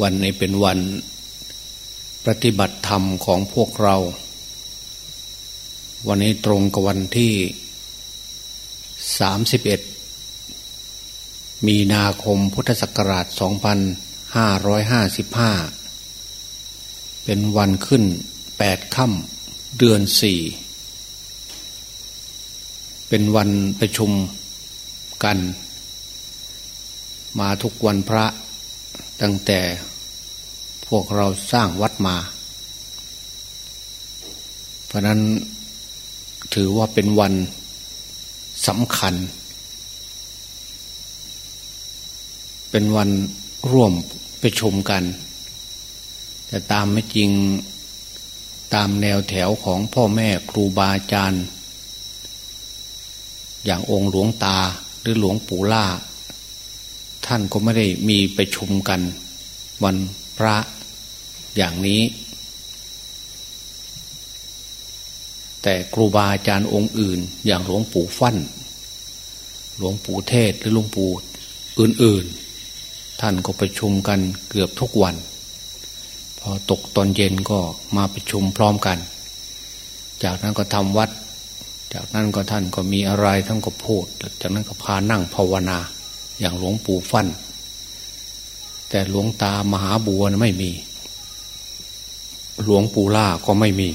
วันนี้เป็นวันปฏิบัติธรรมของพวกเรา วันนี้ตรงกับวันที่สามสิบเอ็ดมีนาคมพุทธศักราชสองพันห้าร้อยห้าสิบห้าเป็นวันขึ้นแปดค่ำเดือนสี่เป็นวันประชุมกัน มาทุกวันพระ ตั้งแต่พวกเราสร้างวัดมา เพราะนั้นถือว่าเป็นวันสำคัญ เป็นวันร่วมประชุมกัน แต่ตามไม่จริงตามแนวแถวของพ่อแม่ครูบาอาจารย์ อย่างองค์หลวงตาหรือหลวงปู่ล่า ท่านก็ไม่ได้มีไปชุมกัน วันพระอย่างนี้ แต่ครูบาอาจารย์องค์อื่น อย่างหลวงปู่ฟั่น หลวงปู่เทศหรือหลวงปู่อื่นๆ ท่านก็ประชุมกันเกือบทุกวัน พอตกตอนเย็นก็มาประชุมพร้อมกัน จากนั้นก็ทำวัด จากนั้นก็ท่านก็มีอะไรท่านก็พูด จากนั้นก็พานั่งภาวนา อย่างหลวงปู่ฟั่นแต่หลวงตามหาบัวไม่มี หลวงปู่ล่าก็ไม่มี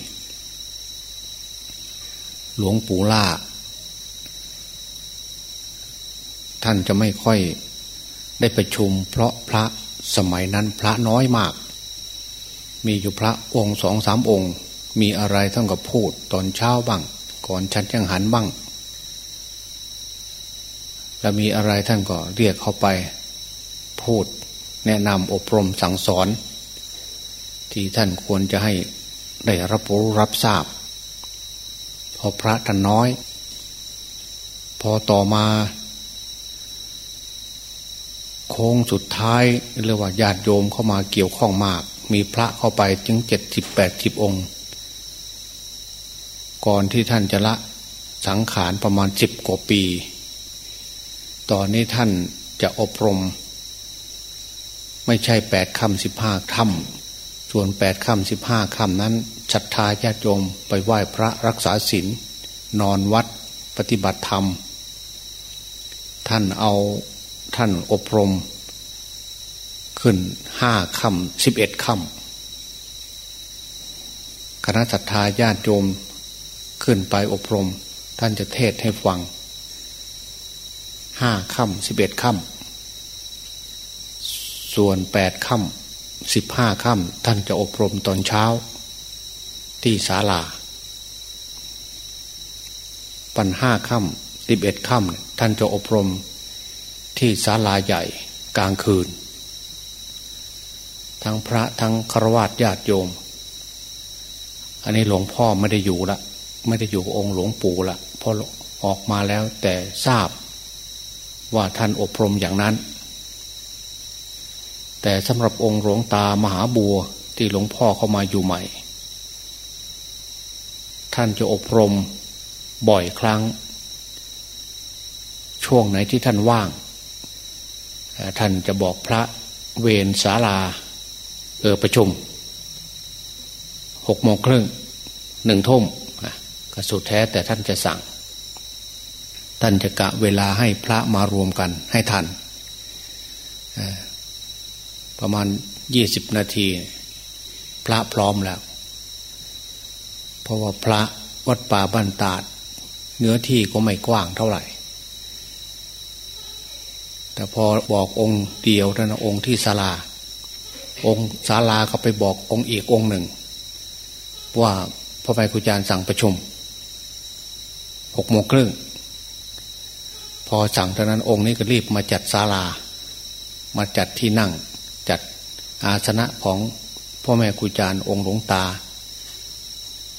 หลวงปู่ล่า ท่านจะไม่ค่อยได้ประชุม เพราะพระสมัยนั้นพระน้อยมาก มีอยู่พระองค์สองสามองค์ มีอะไรท่านก็พูดตอนเช้าบ้าง ก่อนชันจังหันบ้าง แล้วมีอะไรท่านก็เรียกเขาไปพูดแนะนำอบรมสั่งสอน ที่ท่านควรจะให้ได้รับรู้รับทราบ พอพระท่านน้อย พอต่อมา โค้งสุดท้ายเรียกว่าญาติโยมเข้ามาเกี่ยวข้องมาก มีพระเข้าไปถึงเจ็ดสิบแปดสิบองค์ ก่อนที่ท่านจะละสังขารประมาณสิบกว่าปี ตอนนี้ท่านจะอบรม ไม่ใช่แปดคำสิบห้าคำส่วนแปดคำสิบห้าคำนั้นศรัทธาญาติโยมไปไหว้พระรักษาศีลนอนวัดปฏิบัติธรรม ท่านเอาท่านอบรม ขึ้นห้าคำสิบเอ็ดคำคณะศรัทธาญาติโยมขึ้นไปอบรม ท่านจะเทศให้ฟัง ห้าค่ำสิบเอ็ดค่ำส่วนแปดค่ำสิบห้าค่ำท่านจะอบรมตอนเช้า ที่ศาลาปันห้าค่ำสิบเอ็ดค่ำท่านจะอบรมที่ศาลาใหญ่กลางคืน ทั้งพระทั้งครวญญาติโยม อันนี้หลวงพ่อไม่ได้อยู่ละ ไม่ได้อยู่องค์หลวงปู่ละพอออกมาแล้วแต่ทราบ ว่าท่านอบรมอย่างนั้น แต่สำหรับองค์หลวงตามหาบัวที่หลวงพ่อเข้ามาอยู่ใหม่ ท่านจะอบรมบ่อยครั้ง ช่วงไหนที่ท่านว่าง ท่านจะบอกพระเวนศาลาเออประชุมหกโมงครึ่งหนึ่งทุ่มก็สุดแท้แต่ท่านจะสั่ง ท่านจะกะเวลาให้พระมารวมกันให้ทัน ประมาณยี่สิบนาที พระพร้อมแล้ว เพราะว่าพระวัดป่าบ้านตาด เนื้อที่ก็ไม่กว้างเท่าไหร่ แต่พอบอกองค์เดียวท่านองค์ที่ศาลา องค์ศาลาก็ไปบอกองค์อีกองค์หนึ่ง ว่าพระไฟกุจารสั่งประชุมหกโมงครึ่ง พอสั่งเท่านั้นองค์นี้ก็รีบมาจัดศาลา มาจัดที่นั่ง จัดอาสนะของพ่อแม่ครูอาจารย์องค์หลวงตา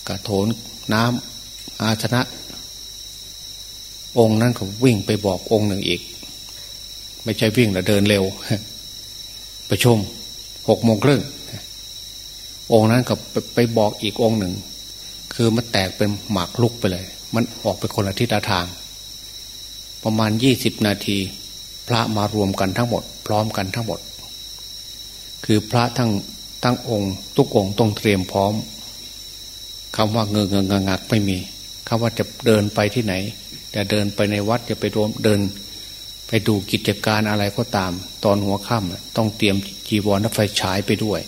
กระโถนน้ำอาสนะ องค์นั้นก็วิ่งไปบอกองค์หนึ่งอีก ไม่ใช่วิ่งแต่เดินเร็ว ประชุมหกโมงครึ่งองค์นั้นก็ไปบอกอีกองค์หนึ่ง คือมันแตกเป็นหมากลุกไปเลย มันออกไปคนละทิศทาง ประมาณยี่สิบนาที พระมารวมกันทั้งหมด พร้อมกันทั้งหมด คือพระทั้งทั้งองค์ ทุกองค์ต้องเตรียมพร้อมคำว่าเงงเงงงักไม่มีคำว่าจะเดินไปที่ไหน จะเดินไปในวัดจะไปรวมเดิน ไปดูกิจการอะไรก็ตาม ตอนหัวค่ำต้องเตรียมจีวรและไฟฉายไปด้วย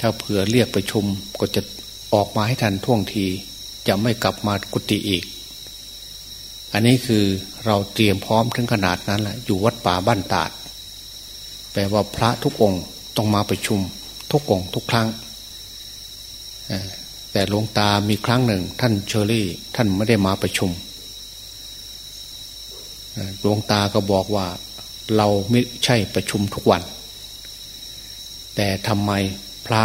ถ้าเผื่อเรียกไปชุมก็จะออกมาให้ทันท่วงที จะไม่กลับมากุฏิอีก อันนี้คือเราเตรียมพร้อมถึงขนาดนั้นแหละอยู่วัดป่าบ้านตาดแปลว่าพระทุกองค์ต้องมาประชุมทุกองค์ทุกครั้ง แต่หลวงตามีครั้งหนึ่ง ท่านเชอรี่ท่านไม่ได้มาประชุมหลวงตาก็บอกว่าเราไม่ใช่ประชุมทุกวัน แต่ทำไมพระ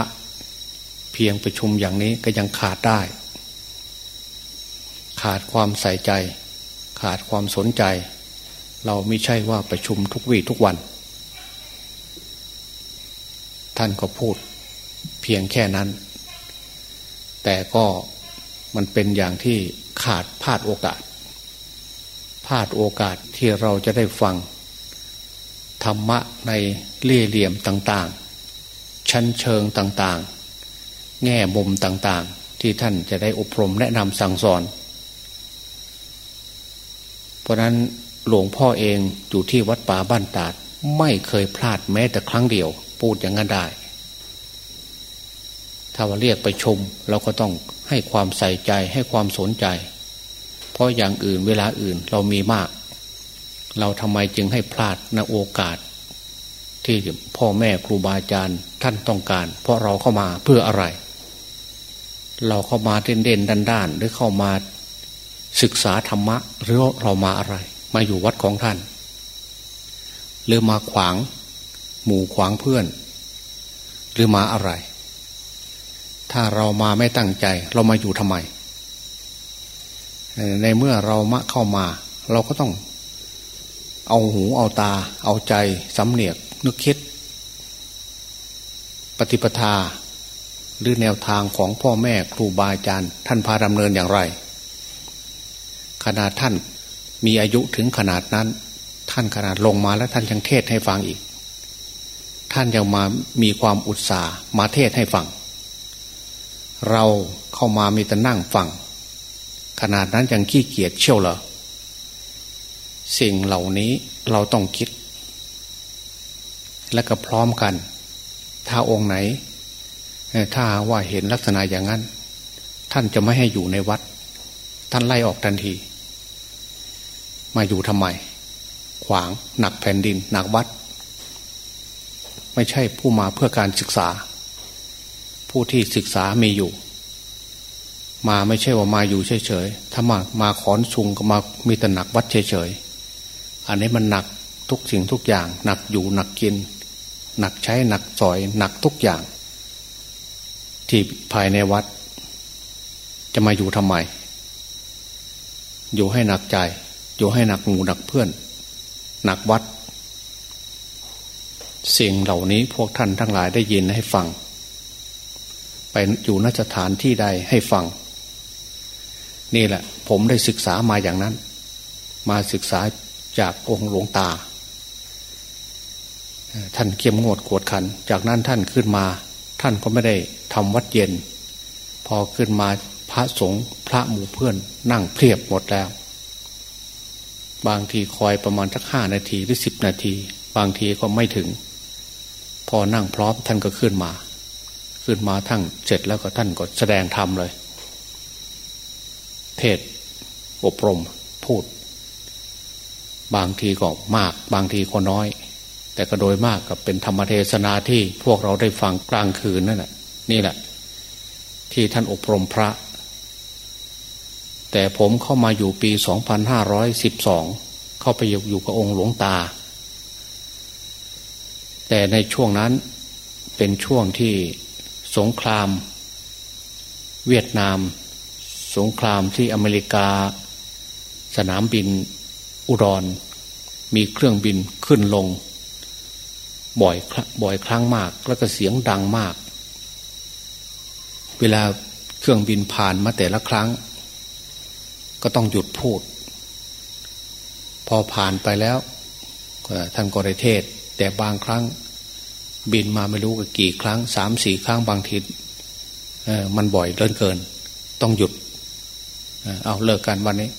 เพียงประชุมอย่างนี้ก็ยังขาดได้ ขาดความใส่ใจ ขาดความสนใจ เราไม่ใช่ว่าประชุมทุกวี่ทุกวัน ท่านก็พูดเพียงแค่นั้น แต่ก็มันเป็นอย่างที่ขาดพลาดโอกาสพลาดโอกาสที่เราจะได้ฟัง ธรรมะในเล่เหลี่ยมต่างๆ ชั้นเชิงต่างๆ แง่มุมต่างๆ ที่ท่านจะได้อบรมแนะนำสั่งสอน เพราะนั้นหลวงพ่อเองอยู่ที่วัดป่าบ้านตาด ไม่เคยพลาดแม้แต่ครั้งเดียว พูดอย่างนั้นได้ ถ้าว่าเรียกไปชม เราก็ต้องให้ความใส่ใจให้ความสนใจ เพราะอย่างอื่นเวลาอื่นเรามีมาก เราทำไมจึงให้พลาดในโอกาส ที่พ่อแม่ครูบาอาจารย์ท่านต้องการ เพราะเราเข้ามาเพื่ออะไร เราเข้ามาเด่นเด่นด้านด้านหรือเข้ามา ศึกษาธรรมะหรือเรามาอะไร มาอยู่วัดของท่าน หรือมาขวาง หมู่ขวางเพื่อน หรือมาอะไร ถ้าเรามาไม่ตั้งใจ เรามาอยู่ทำไม ในเมื่อเรามะเข้ามา เราก็ต้อง เอาหูเอาตา เอาใจสำเนียก นึกคิด ปฏิปทาหรือแนวทางของพ่อแม่ครูบาอาจารย์ ท่านพาดำเนินอย่างไร ขนาดท่านมีอายุถึงขนาดนั้น ท่านขนาดลงมาแล้วท่านยังเทศให้ฟังอีก ท่านยังมามีความอุตสาห์มาเทศให้ฟัง เราเข้ามามีแต่นั่งฟัง ขนาดนั้นยังขี้เกียจเชี่ยวเหรอสิ่งเหล่านี้เราต้องคิด และก็พร้อมกัน ถ้าองค์ไหน ถ้าว่าเห็นลักษณะอย่างนั้น ท่านจะไม่ให้อยู่ในวัด ท่านไล่ออกทันที มาอยู่ทำไม ขวางหนักแผ่นดิน หนักวัด ไม่ใช่ผู้มาเพื่อการศึกษา ผู้ที่ศึกษามีอยู่ มาไม่ใช่ว่ามาอยู่เฉยๆถ้ามามาขอนชุงก็มามีแต่หนักวัดเฉยๆอันนี้มันหนักทุกสิ่งทุกอย่าง หนักอยู่หนักกิน หนักใช้หนักสอย หนักทุกอย่าง ที่ภายในวัด จะมาอยู่ทำไม อยู่ให้หนักใจ อยู่ให้หนักหมู่หนักเพื่อน หนักวัด สิ่งเหล่านี้พวกท่านทั้งหลายได้ยินให้ฟัง ไปอยู่นสถานที่ใดให้ฟัง นี่แหละ ผมได้ศึกษามาอย่างนั้น มาศึกษาจากองค์หลวงตา ท่านเข้มงวดกวดขัน จากนั้นท่านขึ้นมา ท่านก็ไม่ได้ทำวัดเย็น พอขึ้นมาพระสงฆ์พระหมู่เพื่อนนั่งเพียบหมดแล้ว บางทีคอยประมาณสักห้านาทีหรือสิบนาที บางทีก็ไม่ถึง พอนั่งพร้อมท่านก็ขึ้นมา ขึ้นมาทั้งเสร็จแล้วก็ท่านก็แสดงธรรมเลย เทศ อบรม พูด บางทีก็มาก บางทีก็น้อย แต่ก็โดยมากกับเป็นธรรมเทศนาที่พวกเราได้ฟังกลางคืนนั่นแหละนี่แหละ ที่ท่านอบรมพระ แต่ผมเข้ามาอยู่ปี 2512 เข้าไปอยู่กับองค์หลวงตา แต่ในช่วงนั้นเป็นช่วงที่สงคราม เวียดนาม สงครามที่อเมริกา สนามบินอุดรมีเครื่องบินขึ้นลง บ่อยบ่อยครั้งมาก แล้วก็เสียงดังมาก เวลาเครื่องบินผ่านมาแต่ละครั้ง ก็ต้องหยุดพูด พอผ่านไปแล้วท่านก็ได้เทศ แต่บางครั้งบินมาไม่รู้กี่ครั้งสามสี่ครั้งบางทีมันบ่อยเกินเกิน ต้องหยุด เอาเลิกกันวันนี้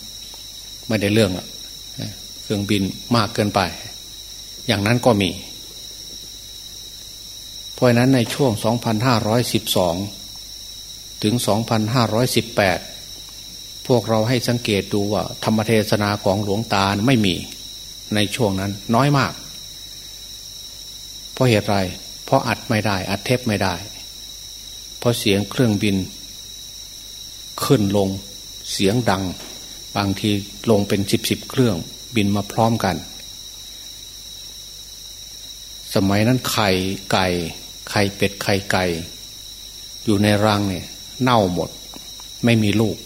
ไม่ได้เรื่องละเครื่องบินมากเกินไป อย่างนั้นก็มี เพราะนั้นในช่วง 2512 ถึง 2518 พวกเราให้สังเกตดูว่า ธรรมเทศนาของหลวงตาไม่มีในช่วงนั้นน้อยมาก เพราะเหตุไร เพราะอัดไม่ได้ อัดเทปไม่ได้ เพราะเสียงเครื่องบิน ขึ้นลงเสียงดัง บางทีลงเป็นสิบสิบเครื่องบินมาพร้อมกัน สมัยนั้นไข่ไก่ ไข่เป็ดไข่ไก่ อยู่ในรังเนี่ย เน่าหมด ไม่มีลูก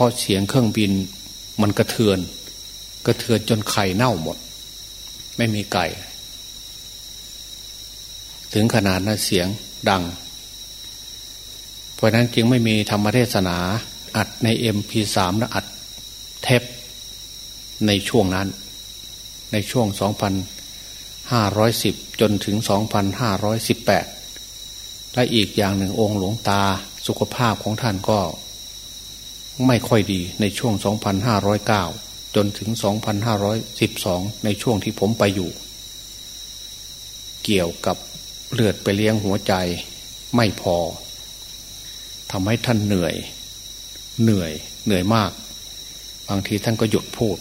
ราะเสียงเครื่องบินมันกระเทือน กระเทือนจนไข่เน่าหมด ไม่มีไก่ ถึงขนาดนั้นเสียงดัง เพราะนั้นจึงไม่มีธรรมเทศนา อัดในเอ็มพีสามและอัดเทปในช่วงนั้น ในช่วง 2,510 จนถึง 2,518 และอีกอย่างหนึ่งองค์หลวงตาสุขภาพของท่านก็ ไม่ค่อยดีในช่วง 2,509 จนถึง 2,512 ในช่วงที่ผมไปอยู่ เกี่ยวกับเลือดไปเลี้ยงหัวใจไม่พอทำให้ท่านเหนื่อย เหนื่อย เหนื่อยมาก บางทีท่านก็หยุดพูด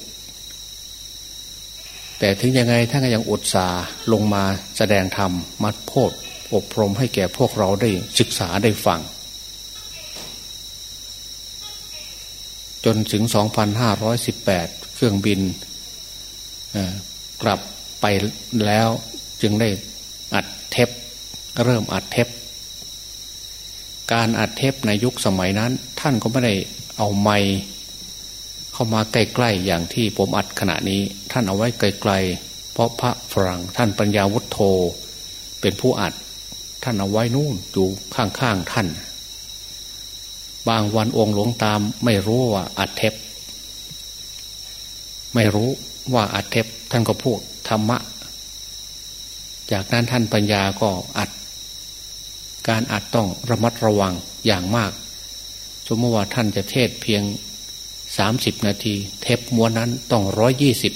แต่ถึงยังไงท่านก็ยังอุตส่าหลงมาแสดงธรรมมัดโพดอบรมให้แก่พวกเราได้ศึกษาได้ฟัง จนถึง 2,518 เครื่องบินกลับไปแล้วจึงได้อัดเทปเริ่มอัดเทปการอัดเทปในยุคสมัยนั้น ท่านก็ไม่ได้เอาไม้เข้ามาใกล้ๆอย่างที่ผมอัดขณะนี้ ท่านเอาไว้ไกลๆเพราะพระฝรั่งท่านปัญญาวุฒโธเป็นผู้อัด ท่านเอาไว้นู่นอยู่ข้างๆท่าน บางวันองค์หลวงตามไม่รู้ว่าอัดเทปไม่รู้ว่าอัดเทปท่านก็พูดธรรมะ จากนั้นท่านปัญญาก็อัด การอัดต้องระมัดระวังอย่างมาก สมมติว่าท่านจะเทศเพียงสามสิบนาที เทปม้วนนั้นต้องร้อยยี่สิบ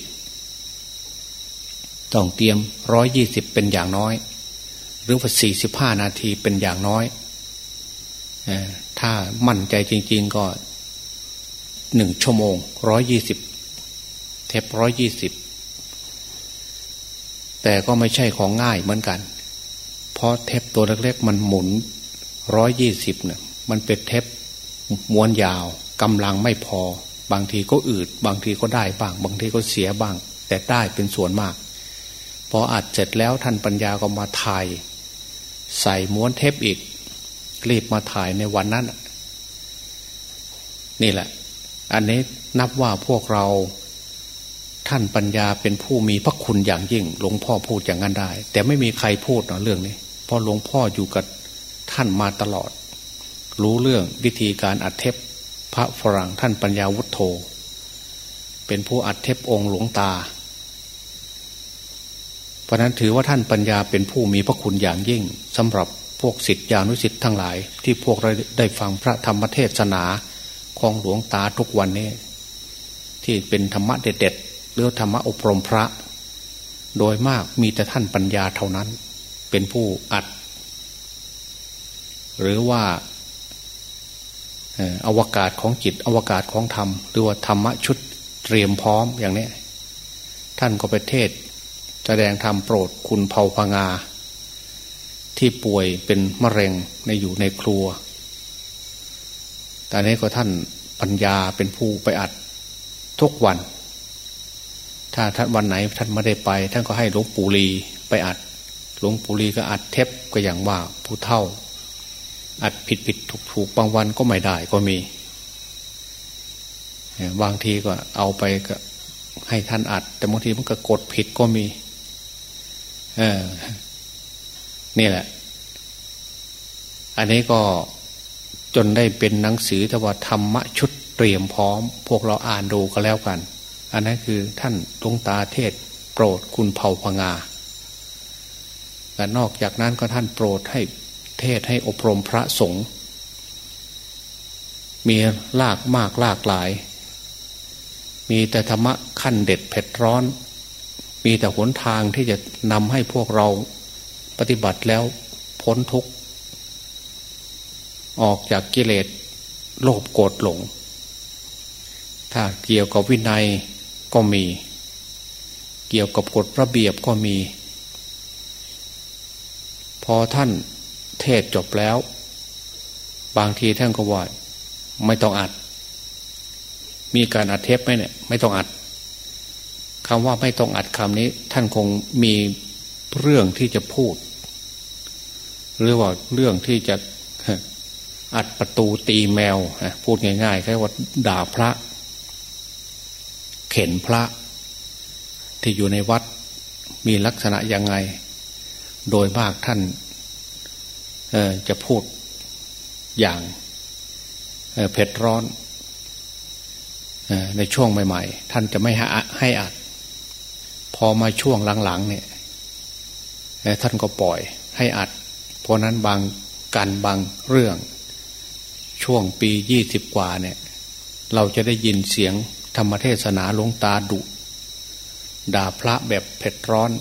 ต้องเตรียมร้อยยี่สิบเป็นอย่างน้อย หรือว่าสี่สิบห้านาทีเป็นอย่างน้อย ถ้ามั่นใจจริง ๆ ก็หนึ่งชั่วโมงร้อยยี่สิบเทปร้อยยี่สิบแต่ก็ไม่ใช่ของง่ายเหมือนกัน เพราะเทปตัวเล็กๆมันหมุนร้อยยี่สิบเนี่ยมันเป็นเทปม้วนยาวกำลังไม่พอ บางทีก็อืด บางทีก็ได้บ้าง บางทีก็เสียบ้าง แต่ได้เป็นส่วนมากพออัดเสร็จแล้วท่านปัญญาก็มาถ่าย ใส่ม้วนเทปอีก รีบมาถ่ายในวันนั้น นี่แหละ อันนี้นับว่าพวกเราท่านปัญญาเป็นผู้มีพระคุณอย่างยิ่ง หลวงพ่อพูดอย่างนั้นได้ แต่ไม่มีใครพูดเนาะเรื่องนี้เพราะหลวงพ่ออยู่กับท่านมาตลอด รู้เรื่องวิธีการอัดเทปพระฝรั่งท่านปัญญาวุฒโธ เป็นผู้อัดเทปองค์หลวงตา เพราะนั้นถือว่าท่านปัญญาเป็นผู้มีพระคุณอย่างยิ่งสำหรับ พวกสิทธิานุสิทธิ์ทั้งหลาย ที่พวกเราได้ฟังพระธรรมเทศนาของหลวงตาทุกวันนี้ ที่เป็นธรรมะเด็ดๆหรือธรรมะอบรมพระ โดยมากมีแต่ท่านปัญญาเท่านั้น เป็นผู้อัด หรือว่าอวกาศของจิตอวกาศของธรรม หรือว่าธรรมะชุดเตรียมพร้อมอย่างนี้ ท่านก็ไปเทศ แสดงธรรมโปรดคุณเผ่าพงา ที่ป่วยเป็นมะเร็งในอยู่ในครัวแต่นี้ก็ท่านปัญญาเป็นผู้ไปอัดทุกวัน ถ้าท่านวันไหนท่านไม่ได้ไป ท่านก็ให้หลวงปู่ลีไปอัด หลวงปู่ลีก็อัดเทปก็อย่างว่าผู้เท่า อัดผิดผิดถูกถูกบางวันก็ไม่ได้ก็มี บางทีก็เอาไปก็ให้ท่านอัด แต่บางทีมันก็กดผิดก็มี เออ นี่แหละ อันนี้ก็จนได้เป็นหนังสือทว่าธรรมะชุดเตรียมพร้อม พวกเราอ่านดูก็แล้วกัน อันนั้นคือท่านตงตาเทศ โปรดคุณเผ่าพงาแต่นอกจากนั้นก็ท่านโปรดให้เทศให้อบรมพระสงฆ์มีลากมากลากหลาย มีแต่ธรรมะขั้นเด็ดเผ็ดร้อน มีแต่หนทางที่จะนำให้พวกเรา ปฏิบัติแล้วพ้นทุกข์ ออกจากกิเลสโลภโกรธหลง ถ้าเกี่ยวกับวินัยก็มี เกี่ยวกับกฎระเบียบก็มี พอท่านเทศจบแล้ว บางทีท่านก็ว่าไม่ต้องอัด มีการอัดเทปไหมเนี่ย ไม่ต้องอัดคำว่าไม่ต้องอัดคำนี้ ท่านคงมี เรื่องที่จะพูด หรือว่าเรื่องที่จะอัดประตูตีแมวพูดง่ายๆแค่ว่าด่าพระ เข็นพระ ที่อยู่ในวัดมีลักษณะยังไง โดยมากท่านจะพูดอย่างเผ็ดร้อนในช่วงใหม่ ๆ ท่านจะไม่ให้อัดพอมาช่วงหลังๆเนี่ย ท่านก็ปล่อยให้อัด เพราะนั้นบางการบางเรื่อง ช่วงปียี่สิบกว่าเนี่ย เราจะได้ยินเสียงธรรมเทศนาลงตาดุด่าพระแบบเผ็ดร้อน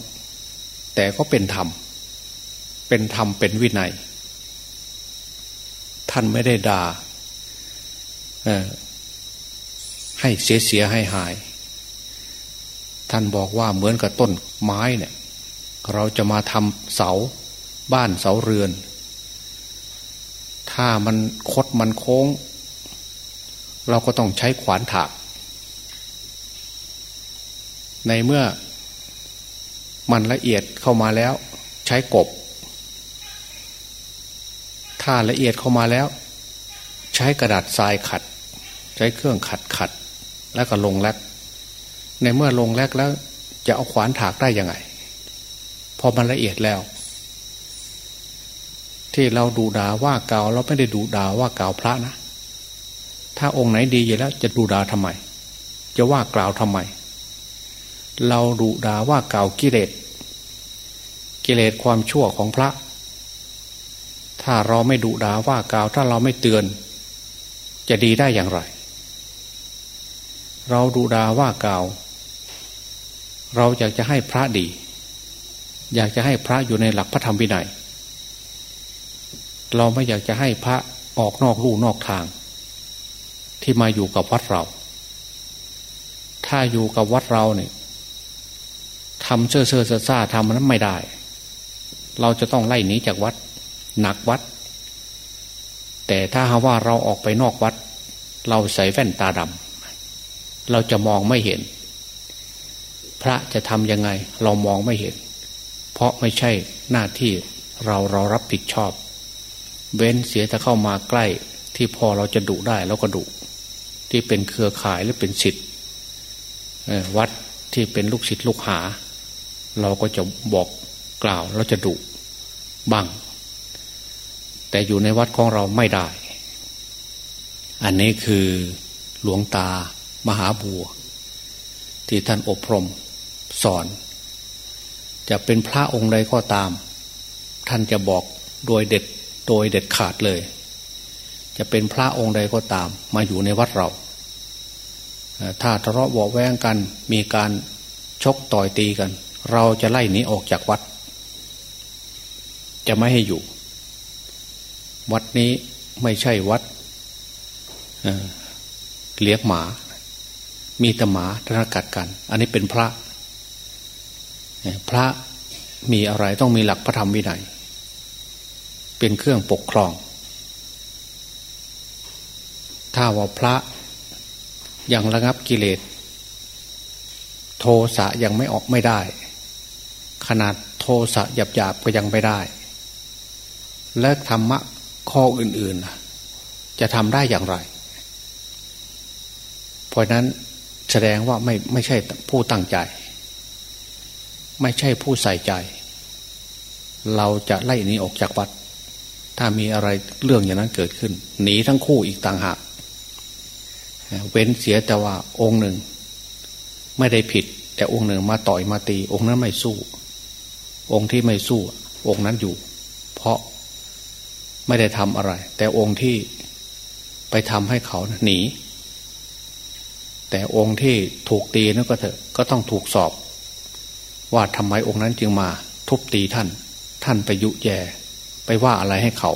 แต่ก็เป็นธรรม เป็นธรรมเป็นวินัย ท่านไม่ได้ด่าให้เสียเสียให้หาย ท่านบอกว่าเหมือนกับต้นไม้เนี่ย เราจะมาทำเสาบ้านเสาเรือน ถ้ามันคดมันโค้ง เราก็ต้องใช้ขวานถาก ในเมื่อมันละเอียดเข้ามาแล้วใช้กบ ถ้าละเอียดเข้ามาแล้ว ใช้กระดาษทรายขัด ใช้เครื่องขัดขัด แล้วก็ลงแลกในเมื่อลงแลกแล้วจะเอาขวานถากได้ยังไง พอมันละเอียดแล้ว ที่เราดูดาว่าเกาเราไม่ได้ดูดาว่าเกาพระนะ ถ้าองค์ไหนดีอยู่แล้ว จะดูดาทำไม จะว่ากล่าวทำไม เราดูดาว่าเกากิเลสกิเลสความชั่วของพระ ถ้าเราไม่ดูดาว่ากล่าว ถ้าเราไม่เตือน จะดีได้อย่างไร เราดูดาว่ากล่าว เราอยากจะให้พระดี อยากจะให้พระอยู่ในหลักพระธรรมวินัย เราไม่อยากจะให้พระออกนอกลู่นอกทาง ที่มาอยู่กับวัดเรา ถ้าอยู่กับวัดเราเนี่ยทำเชื่อเชื่อซ่าทำนั้นไม่ได้ เราจะต้องไล่หนีจากวัด หนักวัด แต่ถ้าหาว่าเราออกไปนอกวัด เราใส่แว่นตาดำเราจะมองไม่เห็น พระจะทำยังไง เรามองไม่เห็น ราะไม่ใช่หน้าที่เราเรารับผิดชอบ เว้นเสียถ้าเข้ามาใกล้ที่พอเราจะดุได้เราก็ดุที่เป็นเครือข่ายหรือเป็นสิทธิ์วัดที่เป็นลูกศิษย์ลูกหา เราก็จะบอกกล่าวเราจะดุบ้าง แต่อยู่ในวัดของเราไม่ได้ อันนี้คือหลวงตามหาบัว ที่ท่านอบรมสอน จะเป็นพระองค์ใดก็ตาม ท่านจะบอกโดยเด็ดโดยเด็ดขาดเลย จะเป็นพระองค์ใดก็ตาม มาอยู่ในวัดเรา ถ้าทะเลาะเบาแวงกันมีการชกต่อยตีกัน เราจะไล่หนีออกจากวัด จะไม่ให้อยู่ วัดนี้ไม่ใช่วัดเลี้ยงหมา มีตหมาธนกัดกัน อันนี้เป็นพระ พระมีอะไรต้องมีหลักพระธรรมวินัย เป็นเครื่องปกครอง ถ้าว่าพระยังระงับกิเลส โทสะยังไม่ออกไม่ได้ ขนาดโทสะหยาบๆก็ยังไม่ได้ และธรรมะข้ออื่นๆ จะทำได้อย่างไร เพราะนั้นแสดงว่าไม่ไม่ใช่ผู้ตั้งใจ ไม่ใช่ผู้ใส่ใจ เราจะไล่หนีออกจากวัด ถ้ามีอะไรเรื่องอย่างนั้นเกิดขึ้น หนีทั้งคู่อีกต่างหาก เว้นเสียแต่ว่าองค์หนึ่ง ไม่ได้ผิด แต่องค์หนึ่งมาต่อยมาตี องค์นั้นไม่สู้ องค์ที่ไม่สู้ องค์นั้นอยู่ เพราะไม่ได้ทำอะไร แต่องค์ที่ไปทำให้เขาหนีแต่องค์ที่ถูกตีนั่นก็เถอะก็ต้องถูกสอบ ว่าทำไมองค์นั้นจึงมาทุบตีท่าน ท่านไปยุแย่ไปว่าอะไรให้เขา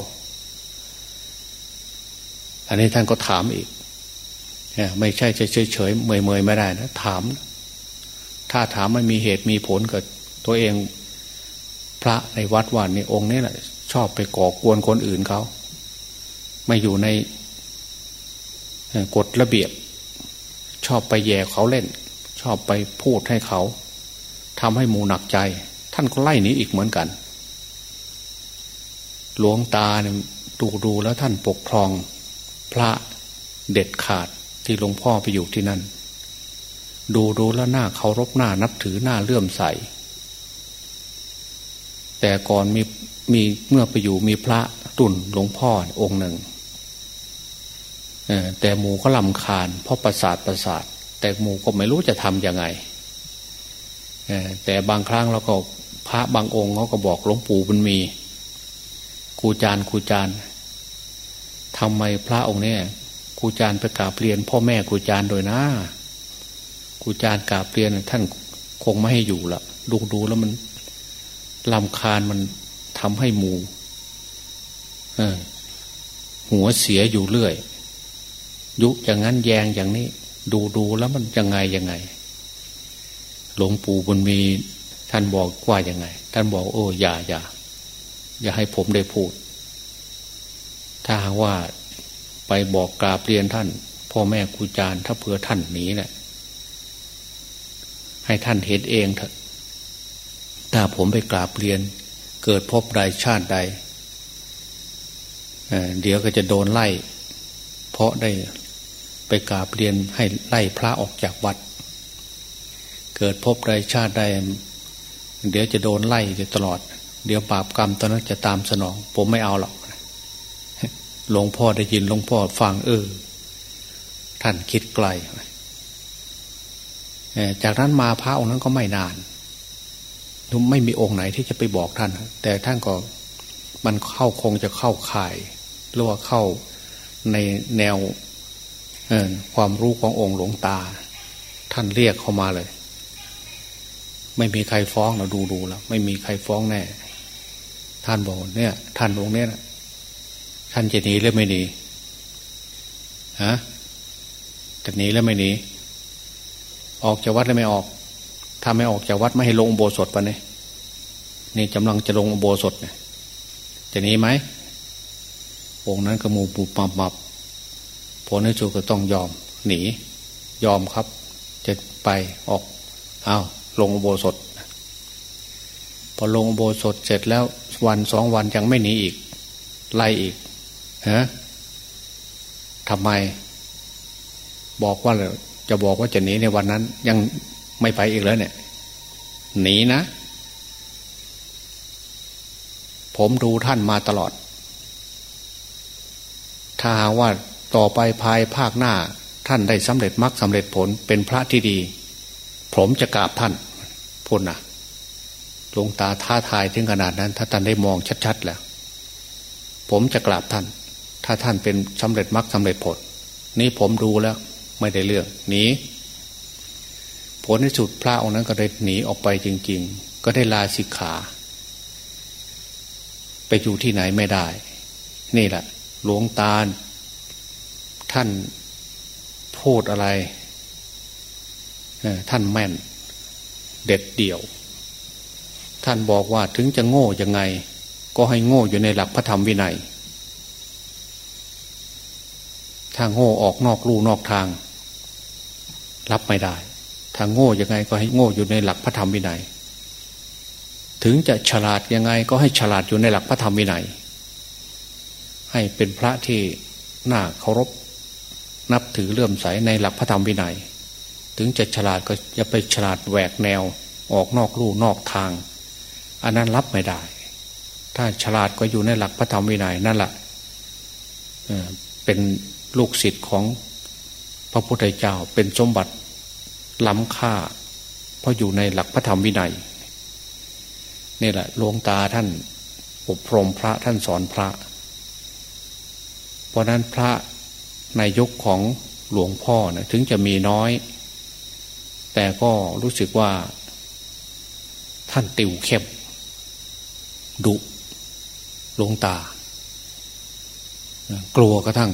อันนี้ท่านก็ถามอีกไม่ใช่เฉยเฉยเมยเมยไม่ได้นะถาม ถ้าถามไม่มีเหตุมีผลกับตัวเองพระในวัดวันนี้องค์นี้แหละชอบไปก่อกวนคนอื่นเขาไม่อยู่ในกฎระเบียบ ชอบไปแย่เขาเล่น ชอบไปพูดให้เขา ทำให้หมูหนักใจ ท่านก็ไล่นี้อีกเหมือนกัน หลวงตาเนี่ยดูดูแล้วท่านปกครองพระเด็ดขาดที่หลวงพ่อไปอยู่ที่นั่น ดูดูแล้วหน้าเคารพหน้านับถือหน้าเลื่อมใส แต่ก่อนมีมีเมื่อไปอยู่มีพระตุ่นหลวงพ่อองค์หนึ่งแต่หมูก็ลำคาญเพราะประสาทประสาท แต่หมูก็ไม่รู้จะทำยังไง แต่บางครั้งเราก็พระบางองค์เขาก็บอกหลวงปู่มันมีครูจานครูจานทำไมพระองค์เนี่ยครูจานไปกราบเรียน พ่อแม่ครูจานโดยนะครูจานกราบเรียนท่านคงไม่ให้อยู่ละดูดูแล้วมันลำคาญมันทำให้หมูหัวเสียอยู่เรื่อย ยุอย่างนั้นแยงอย่างนี้ ดูดูแล้วมันยังไงยังไง หลวงปู่บุญมีท่านบอกว่ายังไง ท่านบอกโอ้อย่าอย่าอย่าให้ผมได้พูด ถ้าว่าไปบอกกราบเรียนท่าน พ่อแม่ครูอาจารย์ถ้าเผื่อท่านหนีเนะี่ยให้ท่านเห็นเองเถอะถ้าผมไปกราบเรียน เกิดพบใดชาติใดเเดี๋ยวก็จะโดนไล่ เพราะได้ไปกราบเรียนให้ไล่พระออกจากวัด เกิดพบใดชาติใดเดี๋ยวจะโดนไล่ตลอด เดี๋ยวบาปกรรมตอนนั้นจะตามสนอง ผมไม่เอาหรอกหลวงพ่อได้ยินหลวงพ่อฟังเออ ท่านคิดไกลจากนั้นมาพระองค์นั้นก็ไม่นานไม่มีองค์ไหนที่จะไปบอกท่าน แต่ท่านก็มันเข้าคงจะเข้าข่ายหรือว่าเข้าในแนวความรู้ขององค์หลวงตา ท่านเรียกเข้ามาเลย ไม่มีใครฟ้องเราดูดูแล้ว ไม่มีใครฟ้องแน่ ท่านบอกเนี่ย ท่านองค์เนี้ยท่านจะหนีหรือไม่หนีฮะจะหนีแล้วไม่หนีออกจากวัดแล้วไม่ออก ถ้าไม่ออกจากวัดไม่ให้ลงโบสถปะเนี่ยนี่กำลังจะลงโบสถเนี่ยจะหนีไหมองค์นั้นก็มูปูปับปับผลในจุก็ต้องยอม หนี ยอมครับ จะไปออกอา้าว ลงอโบสถ พอลงอโบสถเสร็จแล้ววันสองวันยังไม่หนีอีก ไล่อีกฮะทำไม บอกว่าจะบอกว่าจะหนีในวันนั้น ยังไม่ไปอีกแล้วเนี่ย หนีนะ ผมดูท่านมาตลอด ถ้าว่าต่อไปภายภาคหน้า ท่านได้สำเร็จมรรคสำเร็จผลเป็นพระที่ดี ผมจะกราบท่าน พูดนะหลวงตาท้าทายถึงขนาดนั้น ถ้าท่านได้มองชัดๆแล้วผมจะกราบท่าน ถ้าท่านเป็นสำเร็จมรรคสำเร็จผล นี่ผมดูแล้ว ไม่ได้เรื่องหนีผลที่สุดพระองค์นั้นก็ได้หนีออกไปจริง ๆ ก็ได้ลาสิกขา ไปอยู่ที่ไหนไม่ได้ นี่แหละ หลวงตาท่านพูดอะไรท่านแม่น เด็ดเดี่ยว ท่านบอกว่าถึงจะโง่ยังไง ก็ให้โง่อยู่ในหลักพระธรรมวินัย ถ้าโง่ออกนอกลู่นอกทาง รับไม่ได้ ถ้าโง่ยังไงก็ให้โง่อยู่ในหลักพระธรรมวินัย ถึงจะฉลาดยังไงก็ให้ฉลาดอยู่ในหลักพระธรรมวินัย ให้เป็นพระที่น่าเคารพนับถือเลื่อมใสในหลักพระธรรมวินัย ถึงจะฉลาดก็จะไปฉลาดแหวกแนวออกนอกลู่นอกทาง อันนั้นรับไม่ได้ ถ้าฉลาดก็อยู่ในหลักพระธรรมวินัยนั่นแหละเป็นลูกศิษย์ของพระพุทธเจ้าเป็นสมบัติล้ำค่า เพราะอยู่ในหลักพระธรรมวินัยนี่แหละหลวงตาท่านอบรมพระท่านสอนพระ เพราะนั้นพระในยุคของหลวงพ่อนะถึงจะมีน้อย แต่ก็รู้สึกว่า ท่านติวเข้มดุลงตา กลัวกระทั่ง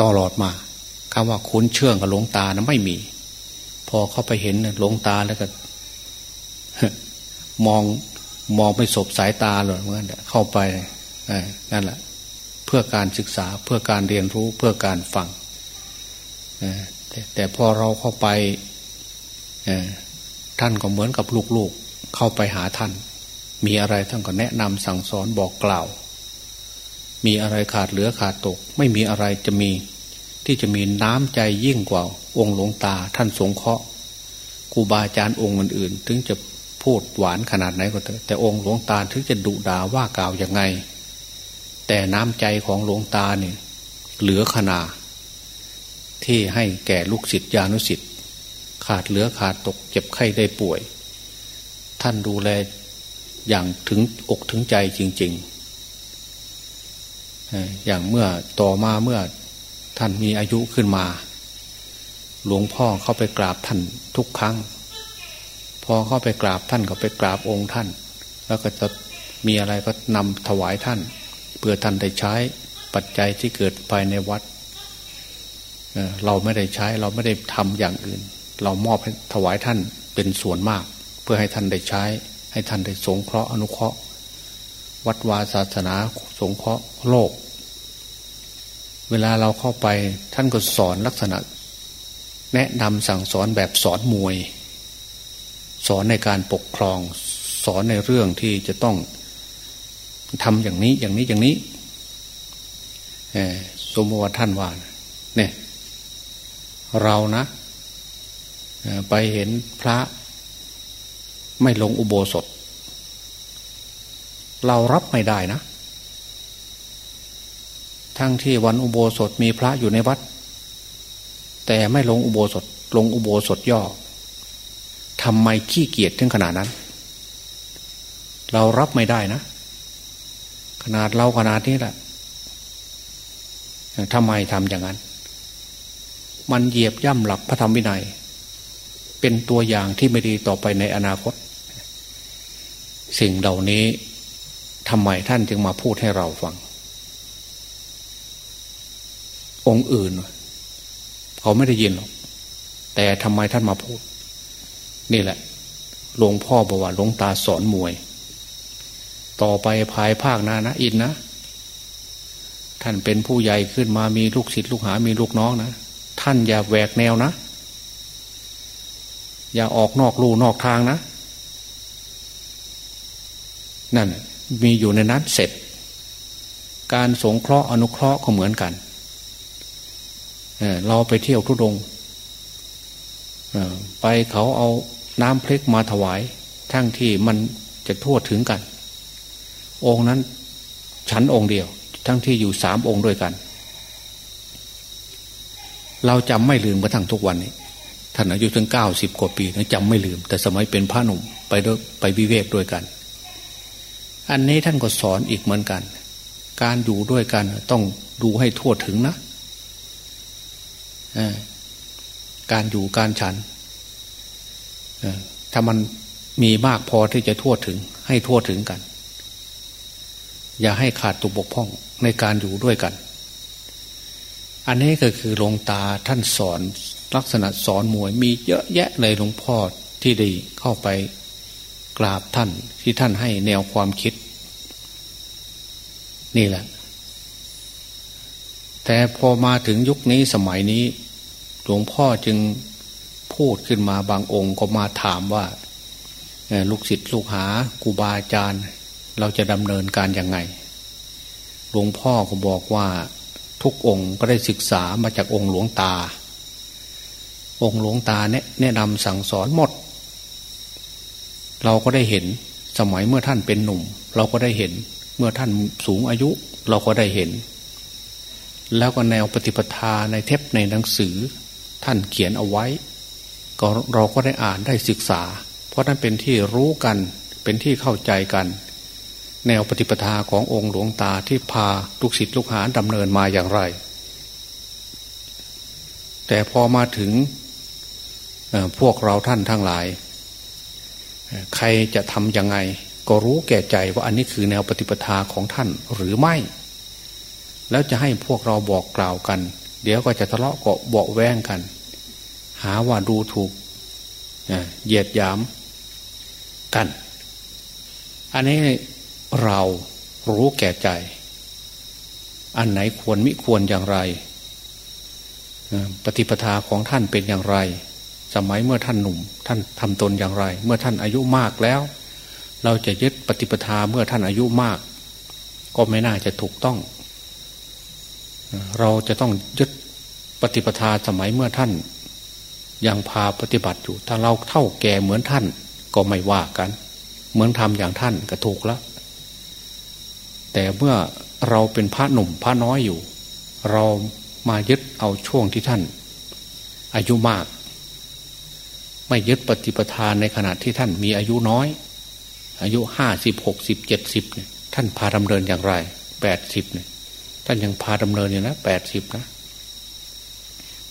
ตลอดมาคำว่าคุ้นเชื่องกับหลวงตานะไม่มี พอเข้าไปเห็นหลวงตาแล้วก็มองมองไม่สบสายตาเลยเหมือนกันเข้าไปนั่นแหละ เพื่อการศึกษาเพื่อการเรียนรู้เพื่อการฟัง แต่แต่พอเราเข้าไปท่านก็เหมือนกับลูกๆเข้าไปหาท่าน มีอะไรท่านก็แนะนำสั่งสอนบอกกล่าว มีอะไรขาดเหลือขาดตก ไม่มีอะไรจะมีที่จะมีน้ำใจยิ่งกว่า องค์หลวงตา ท่านสงเคราะห์ครูบาอาจารย์องค์อื่นๆ ถึงจะพูดหวานขนาดไหนก็เถอะแต่องค์หลวงตาถึงจะดุด่าว่ากล่าวยังไง แต่น้ำใจของหลวงตาเนี่ยเหลือขนาด ที่ให้แก่ลูกศิษย์ญานุศิษย์ขาดเหลือขาดตกเจ็บไข้ได้ป่วย ท่านดูแลอย่างถึงอกถึงใจจริง ๆ อย่างเมื่อต่อมาเมื่อท่านมีอายุขึ้นมา หลวงพ่อเข้าไปกราบท่านทุกครั้ง พอเข้าไปกราบท่านก็ไปกราบองค์ท่าน แล้วก็จะมีอะไรก็นำถวายท่าน เพื่อท่านได้ใช้ปัจจัยที่เกิดภายในวัด เราไม่ได้ใช้เราไม่ได้ทำอย่างอื่น เรามอบให้ถวายท่านเป็นส่วนมาก เพื่อให้ท่านได้ใช้ ให้ท่านได้สงเคราะห์อนุเคราะห์ วัดวาศาสนาสงเคราะห์โลก เวลาเราเข้าไปท่านก็สอนลักษณะ แนะนำสั่งสอนแบบสอนมวย สอนในการปกครอง สอนในเรื่องที่จะต้องทำอย่างนี้อย่างนี้อย่างนี้สมมติว่าท่านว่าเนี่ย เรานะไปเห็นพระไม่ลงอุโบสถ เรารับไม่ได้นะ ทั้งที่วันอุโบสถมีพระอยู่ในวัด แต่ไม่ลงอุโบสถ ลงอุโบสถย่อทำไมขี้เกียจถึงขนาดนั้น เรารับไม่ได้นะ ขนาดเราขนาดนี้แหละทำไมทำอย่างนั้น มันเหยียบย่ำหลักพระธรรมวินัย เป็นตัวอย่างที่ไม่ดีต่อไปในอนาคต สิ่งเหล่านี้ทำไมท่านจึงมาพูดให้เราฟัง องค์อื่น เขาไม่ได้ยินหรอก แต่ทำไมท่านมาพูด นี่แหละหลวงพ่อบอกว่าหลวงตาสอนมวย ต่อไปภายภาคหน้านะอินนะ ท่านเป็นผู้ใหญ่ขึ้นมามีลูกศิษย์ลูกหามีลูกน้องนะ ท่านอย่าแหวกแนวนะ อย่าออกนอกลู่นอกทางนะ นั่นมีอยู่ในนั้นเสร็จ การสงเคราะห์อนุเคราะห์ก็เหมือนกันเเราไปเที่ยวทุดงไปเขาเอาน้ำพริกมาถวาย ทั้งที่มันจะทั่วถึงกัน องค์นั้น ฉันองค์เดียว ทั้งที่อยู่สามองค์ด้วยกัน เราจำไม่ลืมกระทั่งทุกวันนี้ท่านอายุถึงเก้าสิบกว่าปียังจำไม่ลืม แต่สมัยเป็นพระหนุ่มไปด้วยไปวิเวกด้วยกัน อันนี้ท่านก็สอนอีกเหมือนกัน การอยู่ด้วยกันต้องดูให้ทั่วถึงนะการอยู่การฉันถ้ามันมีมากพอที่จะทั่วถึง ให้ทั่วถึงกัน อย่าให้ขาดตุบกพร่องในการอยู่ด้วยกัน อันนี้ก็คือหลวงตาท่านสอนลักษณะสอนมวยมีเยอะแยะเลยหลวงพ่อที่ได้เข้าไปกราบท่านที่ท่านให้แนวความคิด นี่แหละ แต่พอมาถึงยุคนี้สมัยนี้ หลวงพ่อจึงพูดขึ้นมาบางองค์ก็มาถามว่าลูกศิษย์ลูกหาครูบาอาจารย์ เราจะดำเนินการยังไง หลวงพ่อก็บอกว่า ทุกองค์ก็ได้ศึกษามาจากองค์หลวงตา องค์หลวงตาเนี่ยแนะนำสั่งสอนหมด เราก็ได้เห็นสมัยเมื่อท่านเป็นหนุ่ม เราก็ได้เห็นเมื่อท่านสูงอายุ เราก็ได้เห็น แล้วก็แนวปฏิปทาในเทปในหนังสือ ท่านเขียนเอาไว้ ก็เราก็ได้อ่านได้ศึกษา เพราะนั้นเป็นที่รู้กันเป็นที่เข้าใจกัน แนวปฏิปทาขององค์หลวงตาที่พาลูกศิษย์ลูกหาดำเนินมาอย่างไร แต่พอมาถึงพวกเราท่านทั้งหลาย ใครจะทำยังไง ก็รู้แก่ใจว่าอันนี้คือแนวปฏิปทาของท่านหรือไม่ แล้วจะให้พวกเราบอกกล่าวกัน เดี๋ยวก็จะทะเลาะก็บอกแว้งกัน หาว่าดูถูกเหยียดยามกัน อันนี้ เรารู้แก่ใจ อันไหนควรมิควรอย่างไร ปฏิปทาของท่านเป็นอย่างไร สมัยเมื่อท่านหนุ่ม ท่านทำตนอย่างไร เมื่อท่านอายุมากแล้ว เราจะยึดปฏิปทาเมื่อท่านอายุมาก ก็ไม่น่าจะถูกต้อง เราจะต้องยึดปฏิปทาสมัยเมื่อท่าน ยังพาปฏิบัติอยู่ ถ้าเราเท่าแก่เหมือนท่านก็ไม่ว่ากัน เหมือนทำอย่างท่านก็ถูกแล้ว แต่เมื่อเราเป็นพระหนุ่มพระน้อยอยู่ เรามายึดเอาช่วงที่ท่าน อายุมาก ไม่ยึดปฏิปทานในขณะที่ท่านมีอายุน้อย อายุห้าสิบหกสิบเจ็ดสิบเนี่ยท่านพาดำเนินอย่างไรแปดสิบเนี่ยท่านยังพาดำเนินอยู่นะแปดสิบนะ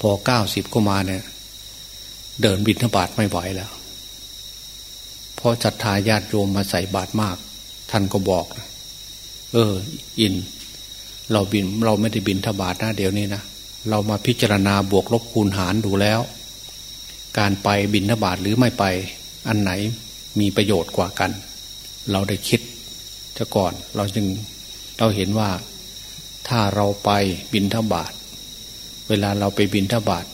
พอเก้าสิบก็มาเนี่ย เดินบินทบาทไม่ไหวแล้วเพราะศรัทธาญาติโยมมาใส่บาตรมาก ท่านก็บอกนะ เออ อิน เราบินเราไม่ได้บินทบาทนะเดี๋ยวนี้นะเรามาพิจารณาบวกลบคูณหารดูแล้ว การไปบินทบาทหรือไม่ไป อันไหนมีประโยชน์กว่ากัน เราได้คิดจะก่อน เราจึงเราเห็นว่าถ้าเราไปบินทบาทเวลาเราไปบินทบาท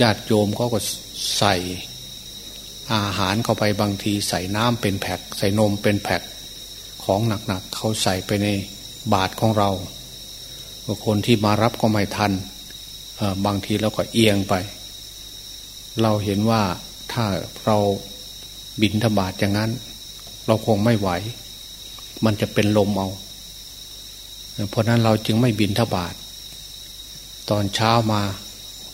ญาติโยมเขาก็ใส่อาหารเข้าไปบางทีใส่น้ำเป็นแพ็คใส่นมเป็นแพ็ค ของหนักๆเขาใส่ไปในบาทของเราคนที่มารับก็ไม่ทันบางทีเราก็เอียงไป เราเห็นว่าถ้าเราบินทบาทอย่างนั้น เราคงไม่ไหว มันจะเป็นลมเอา เพราะนั้นเราจึงไม่บินทบาทตอนเช้ามา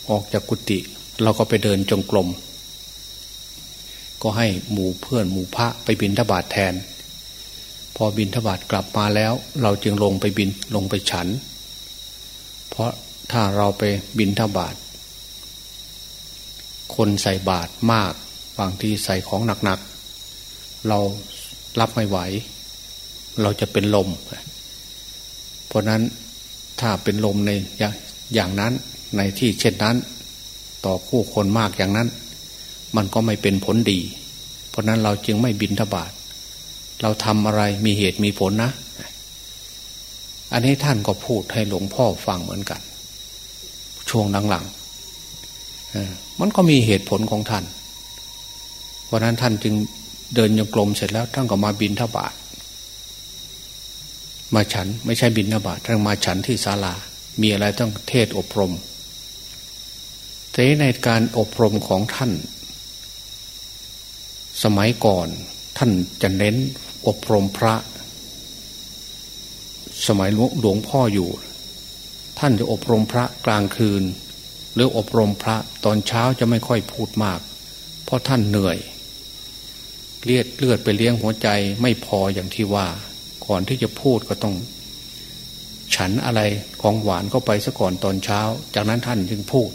ออกจากกุฏิเราก็ไปเดินจงกรมก็ให้หมู่เพื่อนหมู่พระไปบินทบาทแทน พอบินทบาทกลับมาแล้ว เราจึงลงไปบินลงไปฉัน เพราะถ้าเราไปบินทบาทคนใส่บาทมากบางที่ใส่ของหนักๆ เรารับไม่ไหว เราจะเป็นลม เพราะนั้นถ้าเป็นลมในอย่างนั้นในที่เช่นนั้น ต่อคู่คนมากอย่างนั้น มันก็ไม่เป็นผลดี เพราะนั้นเราจึงไม่บินทบาท เราทำอะไรมีเหตุมีผลนะ อันนี้ท่านก็พูดให้หลวงพ่อฟังเหมือนกัน ช่วงหลังๆมันก็มีเหตุผลของท่าน เพราะนั้นท่านจึงเดินยังกลมเสร็จแล้วท่านก็มาบินทบาทมาฉันไม่ใช่บินทบาทท่านมาฉันที่ศาลา มีอะไรต้องเทศอบรมแต่ในการอบรมของท่าน สมัยก่อนท่านจะเน้น อบรมพระ สมัยหลวงพ่ออยู่ ท่านจะอบรมพระกลางคืน หรืออบรมพระตอนเช้าจะไม่ค่อยพูดมาก เพราะท่านเหนื่อยเลือดเลือดไปเลี้ยงหัวใจไม่พออย่างที่ว่า ก่อนที่จะพูดก็ต้อง ฉันอะไรของหวานเข้าไปซะก่อนตอนเช้า จากนั้นท่านจึงพูด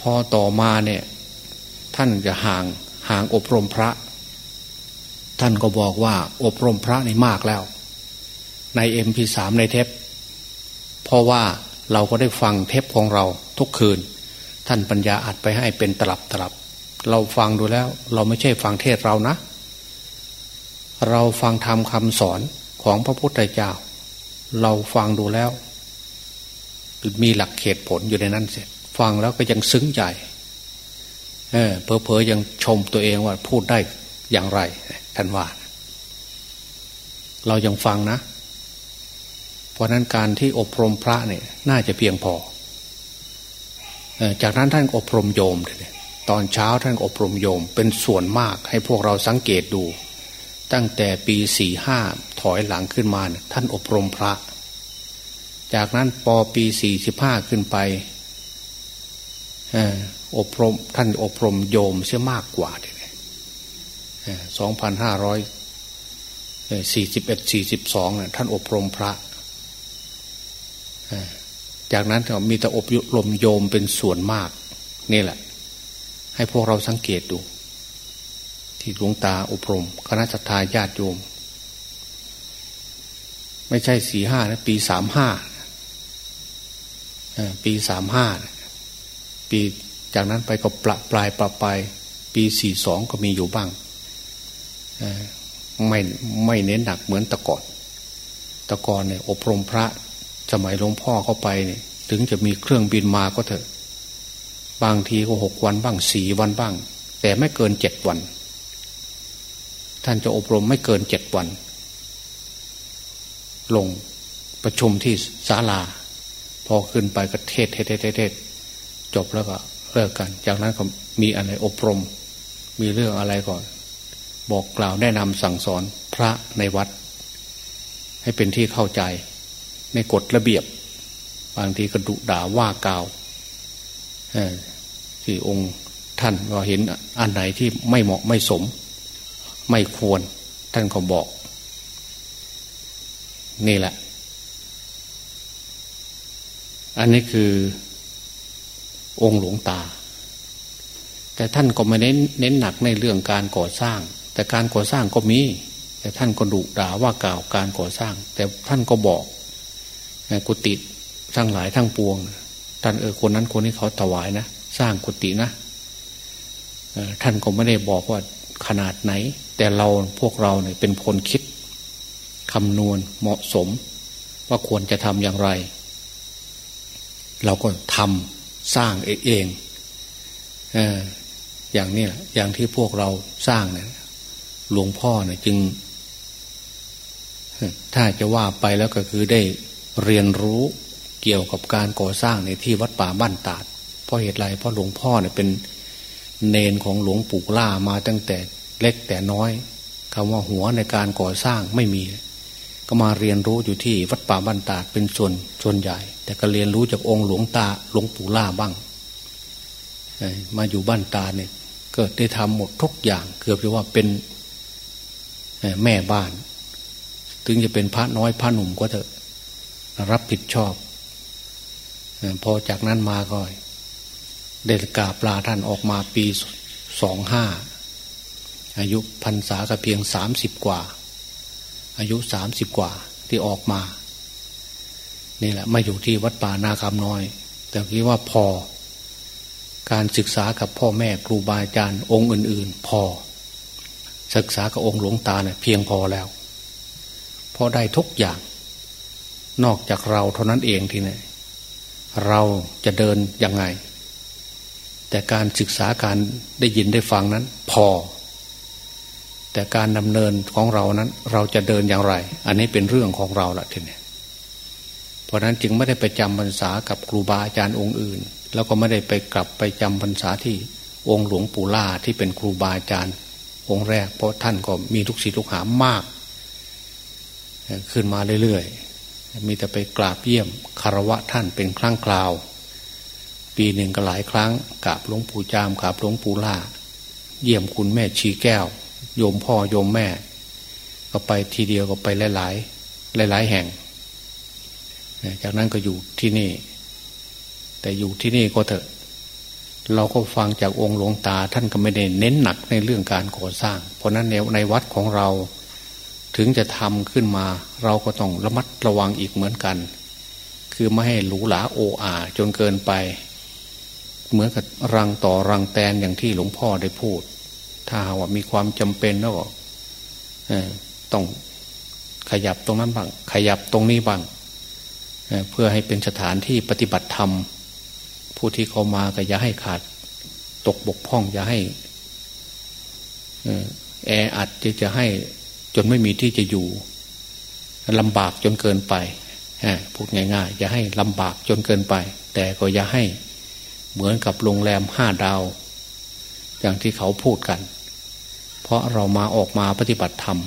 พอต่อมาเนี่ย ท่านจะห่างห่างอบรมพระ ท่านก็บอกว่าอบรมพระในมากแล้ว ในเอ็มพีสามในเทปเพราะว่าเราก็ได้ฟังเทปของเราทุกคืน ท่านปัญญาอัดไปให้เป็นตลับตลับ เราฟังดูแล้ว เราไม่ใช่ฟังเทศเรานะ เราฟังธรรมคำสอนของพระพุทธเจ้า เราฟังดูแล้ว มีหลักเหตุผลอยู่ในนั้นเสร็จ ฟังแล้วก็ยังซึ้งใจเออเพอเพอยังชมตัวเองว่าพูดได้อย่างไร ท่านว่า เรายังฟังนะ เพราะนั้นการที่อบรมพระเนี่ย น่าจะเพียงพอ จากนั้นท่านอบรมโยมเลยตอนเช้าท่านอบรมโยม เป็นส่วนมากให้พวกเราสังเกตดู ตั้งแต่ปีสี่ห้าถอยหลังขึ้นมา ท่านอบรมพระ จากนั้นปอปีสี่สิบห้าขึ้นไปอบรมท่านอบรมโยมเสียมากกว่า สองพันห้าร้อยสี่สิบเอ็ดสี่สิบสองท่านอบรมพระ จากนั้นมีแต่อบรมโยมเป็นส่วนมาก นี่แหละ ให้พวกเราสังเกตดู ที่หลวงตาอบรม คณะสัตยาญาติโยม ไม่ใช่สี่ห้านะ ปีสามห้าปีสามห้าปีจากนั้นไปก็ปลปลายปลาปลายปีสี่สองก็มีอยู่บ้าง ไม่ไม่เน้นหนักเหมือนตะกอนตะกอนเนี่ยอบรมพระสมัยหลวงพ่อเข้าไปเนี่ยถึงจะมีเครื่องบินมาก็เถอะ บางทีก็หกวันบ้างสี่วันบ้าง แต่ไม่เกินเจ็ดวัน ท่านจะอบรมไม่เกินเจ็ดวัน ลงประชุมที่ศาลา พอขึ้นไปก็เทศเทศเทศจบแล้วก็เลิกกัน จากนั้นก็มีอะไรอบรม มีเรื่องอะไรก่อน บอกกล่าวแนะนำสั่งสอนพระในวัด ให้เป็นที่เข้าใจ ในกฎระเบียบ บางทีก็ดุด่าว่ากล่าวที่องค์ท่านก็เห็นอันไหนที่ไม่เหมาะไม่สม ไม่ควร ท่านก็บอก นี่แหละ อันนี้คือองค์หลวงตา แต่ท่านก็ไม่เน้นเน้นหนักในเรื่องการก่อสร้าง แต่การก่อสร้างก็มี แต่ท่านก็ดุด่าว่ากล่าวการก่อสร้าง แต่ท่านก็บอกกุฏิทั้งหลายทั้งปวง ท่านเออคนนั้นคนนี้เขาถวายนะสร้างกุฏินะท่านก็ไม่ได้บอกว่าขนาดไหน แต่เราพวกเราเนี่ยเป็นคนคิดคำนวณเหมาะสม ว่าควรจะทำอย่างไร เราก็ทำสร้างเองเอออย่างนี้อย่างที่พวกเราสร้างเนี่ย หลวงพ่อเนี่ยจึง ถ้าจะว่าไปแล้วก็คือได้เรียนรู้เกี่ยวกับการก่อสร้างในที่วัดป่าบ้านตาด เพราะเหตุไรเพราะหลวงพ่อเนี่ยเป็นเนนของหลวงปู่ล่ามาตั้งแต่เล็กแต่น้อยคำว่าหัวในการก่อสร้างไม่มี ก็มาเรียนรู้อยู่ที่วัดป่าบ้านตาดเป็นส่วนส่วนใหญ่ แต่ก็เรียนรู้จากองค์หลวงตาหลวงปู่ล่าบ้างมาอยู่บ้านตาเนี่ยกิดได้ทำหมดทุกอย่าง เกือบจะว่าเป็น แม่บ้าน ถึงจะเป็นพระน้อยพระหนุ่มก็เถอะ รับผิดชอบ พอจากนั้นมาก็เดลกาปลาท่านออกมาปีสองห้าอายุพรรษาก็เพียงสามสิบกว่า อายุสามสิบกว่าที่ออกมา นี่แหละมาอยู่ที่วัดป่านาคำน้อย แต่คิดว่าพอ การศึกษากับพ่อแม่ครูบาอาจารย์องค์อื่น ๆ พอ ศึกษากับองค์หลวงตาเนี่ยเพียงพอแล้วพอได้ทุกอย่าง นอกจากเราเท่านั้นเองทีนี้เราจะเดินยังไง แต่การศึกษาการได้ยินได้ฟังนั้น พอ แต่การดำเนินของเรานั้น เราจะเดินอย่างไร อันนี้เป็นเรื่องของเราละทีนี้เพราะนั้นจึงไม่ได้ไปจำพรรษากับครูบาอาจารย์องค์อื่น แล้วก็ไม่ได้ไปกลับไปจำพรรษาที่องค์หลวงปู่ล่าที่เป็นครูบาอาจารย์ องค์แรก เพราะท่านก็มีทุกศิษย์ลูกหามาก ขึ้นมาเรื่อยๆ มีแต่ไปกราบเยี่ยมคารวะท่านเป็นครั้งคราว ปีหนึ่งก็หลายครั้งกราบหลวงปู่จามกราบหลวงปู่ล่า เยี่ยมคุณแม่ชีแก้ว โยมพ่อโยมแม่ ก็ไปทีเดียวก็ไปหลายๆหลาย ๆ แห่ง จากนั้นก็อยู่ที่นี่ แต่อยู่ที่นี่ก็เถอะ เราก็ฟังจากองค์หลวงตา ท่านก็ไม่ได้เน้นหนักในเรื่องการก่อสร้าง เพราะนั้นในวัดของเรา ถึงจะทำขึ้นมา เราก็ต้องระมัดระวังอีกเหมือนกัน คือไม่ให้หรูหราโออาจนเกินไป เหมือนกับรังต่อรังแตนอย่างที่หลวงพ่อได้พูด ถ้าว่ามีความจำเป็นแล้วก็ต้องขยับตรงนั้นบ้างขยับตรงนี้บ้างเพื่อให้เป็นสถานที่ปฏิบัติธรรม ผู้ที่เขามาก็อย่าให้ขาด ตกบกพร่อง อย่าให้แออัดจะจะให้จนไม่มีที่จะอยู่ลำบากจนเกินไปพูดง่ายๆอย่าให้ลำบากจนเกินไป แต่ก็อย่าให้เหมือนกับโรงแรมห้าดาว อย่างที่เขาพูดกัน เพราะเรามาออกมาปฏิบัติธรรม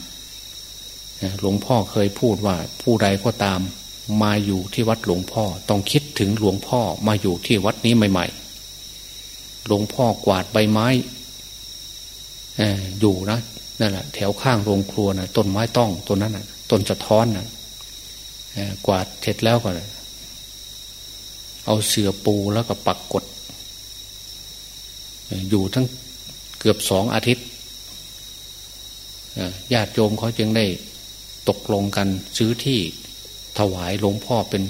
หลวงพ่อเคยพูดว่าผู้ใดก็ตาม มาอยู่ที่วัดหลวงพ่อ ต้องคิดถึงหลวงพ่อมาอยู่ที่วัดนี้ใหม่ ๆ หลวงพ่อกวาดใบไม้อยู่นะนั่นแหละแถวข้างโรงครัวนะต้นไม้ต้องต้นนั้นนะต้นสะท้อนนะกวาดเสร็จแล้วก็เอาเสือปูแล้วก็ปักกด อยู่ทั้งเกือบสองอาทิตย์ญาติโยมเขาจึงได้ตกลงกันซื้อที่ ถวายหลวงพ่อเป็น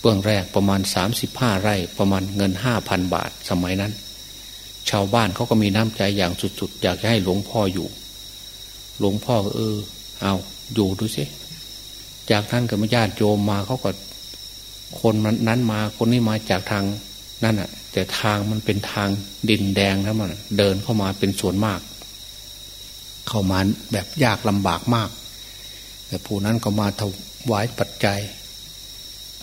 เบื้องแรกประมาณสามสิบห้าไร่ประมาณเงินห้าพันบาทสมัยนั้น ชาวบ้านเขาก็มีน้ำใจอย่างสุดๆ อยากให้หลวงพ่ออยู่ หลวงพ่อเออ เอาอยู่ดูสิจากท่านกับญาติโยมมาเขาก็คนนั้นมาคนนี้มาจากทางนั่นอะ แต่ทางมันเป็นทางดินแดงแล้วมันเดินเข้ามาเป็นส่วนมาก เข้ามาแบบยากลำบากมาก แต่ผู้นั้นก็มาถ วายปัจจัย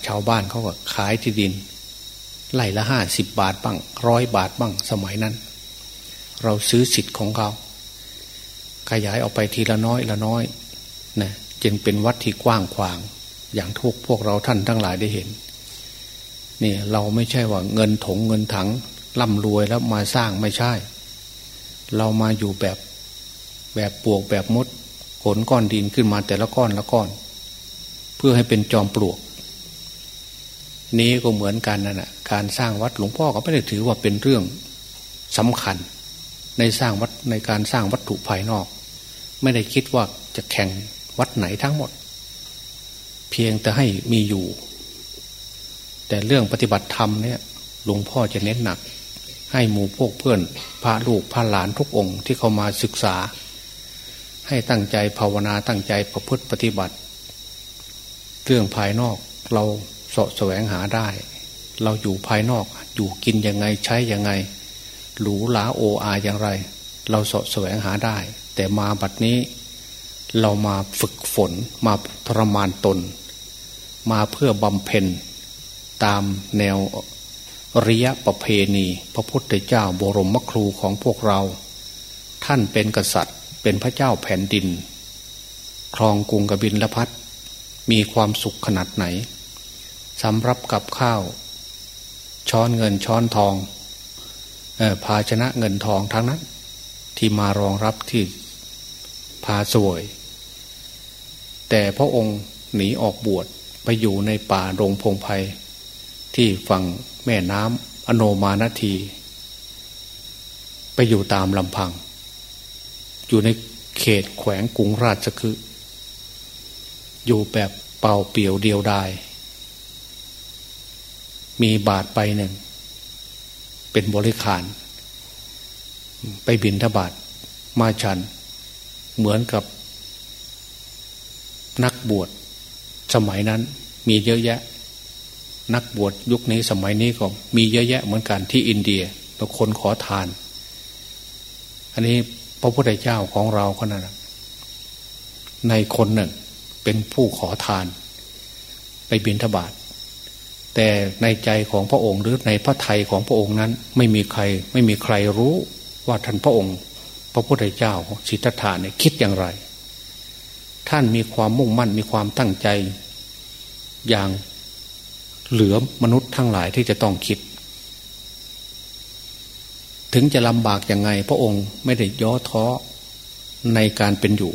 ชาวบ้านเขาก็ขายที่ดินไล่ละห้าสิบบาทบ้างร้อยบาทบ้างสมัยนั้น เราซื้อสิทธิ์ของเขาขยายออกไปทีละน้อยละน้อยนะจึงเป็นวัดที่กว้างขวาง อย่างทุกพวกเราท่านทั้งหลายได้เห็นนี่เราไม่ใช่ว่าเงินถงเงินถังร่ำรวยแล้วมาสร้างไม่ใช่ เรามาอยู่แบบแบบปวกแบบมดขนก้อนดินขึ้นมาแต่ละก้อนละก้อน พื่อให้เป็นจอมปลวก นี้ก็เหมือนกันนั่นแหะการสร้างวัดหลวงพ่อก็ไม่ได้ถือว่าเป็นเรื่องสำคัญ ในสร้างวัดในการสร้างวัตถุภายนอก ไม่ได้คิดว่าจะแข่งวัดไหนทั้งหมด เพียงแต่ให้มีอยู่ แต่เรื่องปฏิบัติธรรมเนี่ยหลวงพ่อจะเน้นหนัก ให้หมู่พวกเพื่อนพระลูกพระหลานทุกองค์ที่เขามาศึกษา ให้ตั้งใจภาวนาตั้งใจประพฤติปฏิบัติ เรื่องภายนอกเราสาะแสวงหาได้ เราอยู่ภายนอกอยู่กินยังไงใช้ยังไง หรูหราโออาอย่างไร เราสาะแสวงหาได้ แต่มาบัดนี้ เรามาฝึกฝนมาทรมานตน มาเพื่อบำเพ็ญ ตามแนวริยประเพณี พระพุทธเจ้าบรมครูของพวกเรา ท่านเป็นกษัตริย์เป็นพระเจ้าแผ่นดิน ครองกรุงกบินละพัด มีความสุขขนาดไหนสำรับกับข้าว ช้อนเงินช้อนทองภาชนะเงินทองทั้งนั้น ที่มารองรับที่พาสวย แต่พระองค์หนีออกบวชไปอยู่ในป่ารงพงไพที่ฝั่งแม่น้ำอโนมานที ไปอยู่ตามลำพัง อยู่ในเขตแขวงกรุงราชคือ อยู่แบบเป่าเปี่ยวเดียวดาย มีบาทไปหนึ่ง เป็นบริขาร ไปบินทบาทมาชัน เหมือนกับ นักบวชสมัยนั้น มีเยอะแยะ นักบวชยุคนี้สมัยนี้ก็มีเยอะแยะเหมือนกันที่อินเดียบางคนขอทาน อันนี้พระพุทธเจ้าของเราก็นั่นในคนหนึ่ง เป็นผู้ขอทาน ไปบิณฑบาตแต่ในใจของพระองค์หรือในพระไทยของพระองค์นั้น ไม่มีใครไม่มีใครรู้ว่าท่านพระองค์ พระพุทธเจ้าสิทธัตถะเนี่ยคิดอย่างไร ท่านมีความมุ่งมั่นมีความตั้งใจ อย่างเหลือมนุษย์ทั้งหลายที่จะต้องคิด ถึงจะลำบากยังไง พระองค์ไม่ได้ย่อท้อในการเป็นอยู่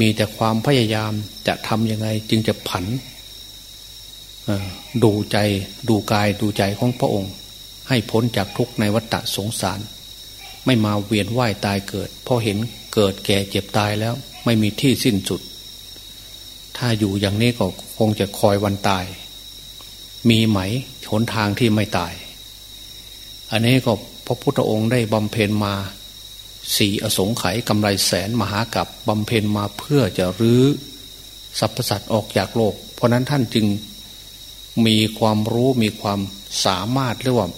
มีแต่ความพยายามจะทำยังไงจึงจะผันดูใจดูกายดูใจของพระองค์ ให้พ้นจากทุกข์ในวัฏสงสาร ไม่มาเวียนว่ายตายเกิดพราะเห็นเกิดแก่เจ็บตายแล้ว ไม่มีที่สิ้นสุด ถ้าอยู่อย่างนี้ก็คงจะคอยวันตาย มีไหมหนทางที่ไม่ตาย อันนี้ก็พระพุทธองค์ได้บำเพ็ญมา สี่อสงไขยกำไรแสนมหากับบำเพ็ญมาเพื่อจะรื้อสรรพสัตว์ออกจากโลก เพราะนั้นท่านจึงมีความรู้มีความสามารถหรือว่า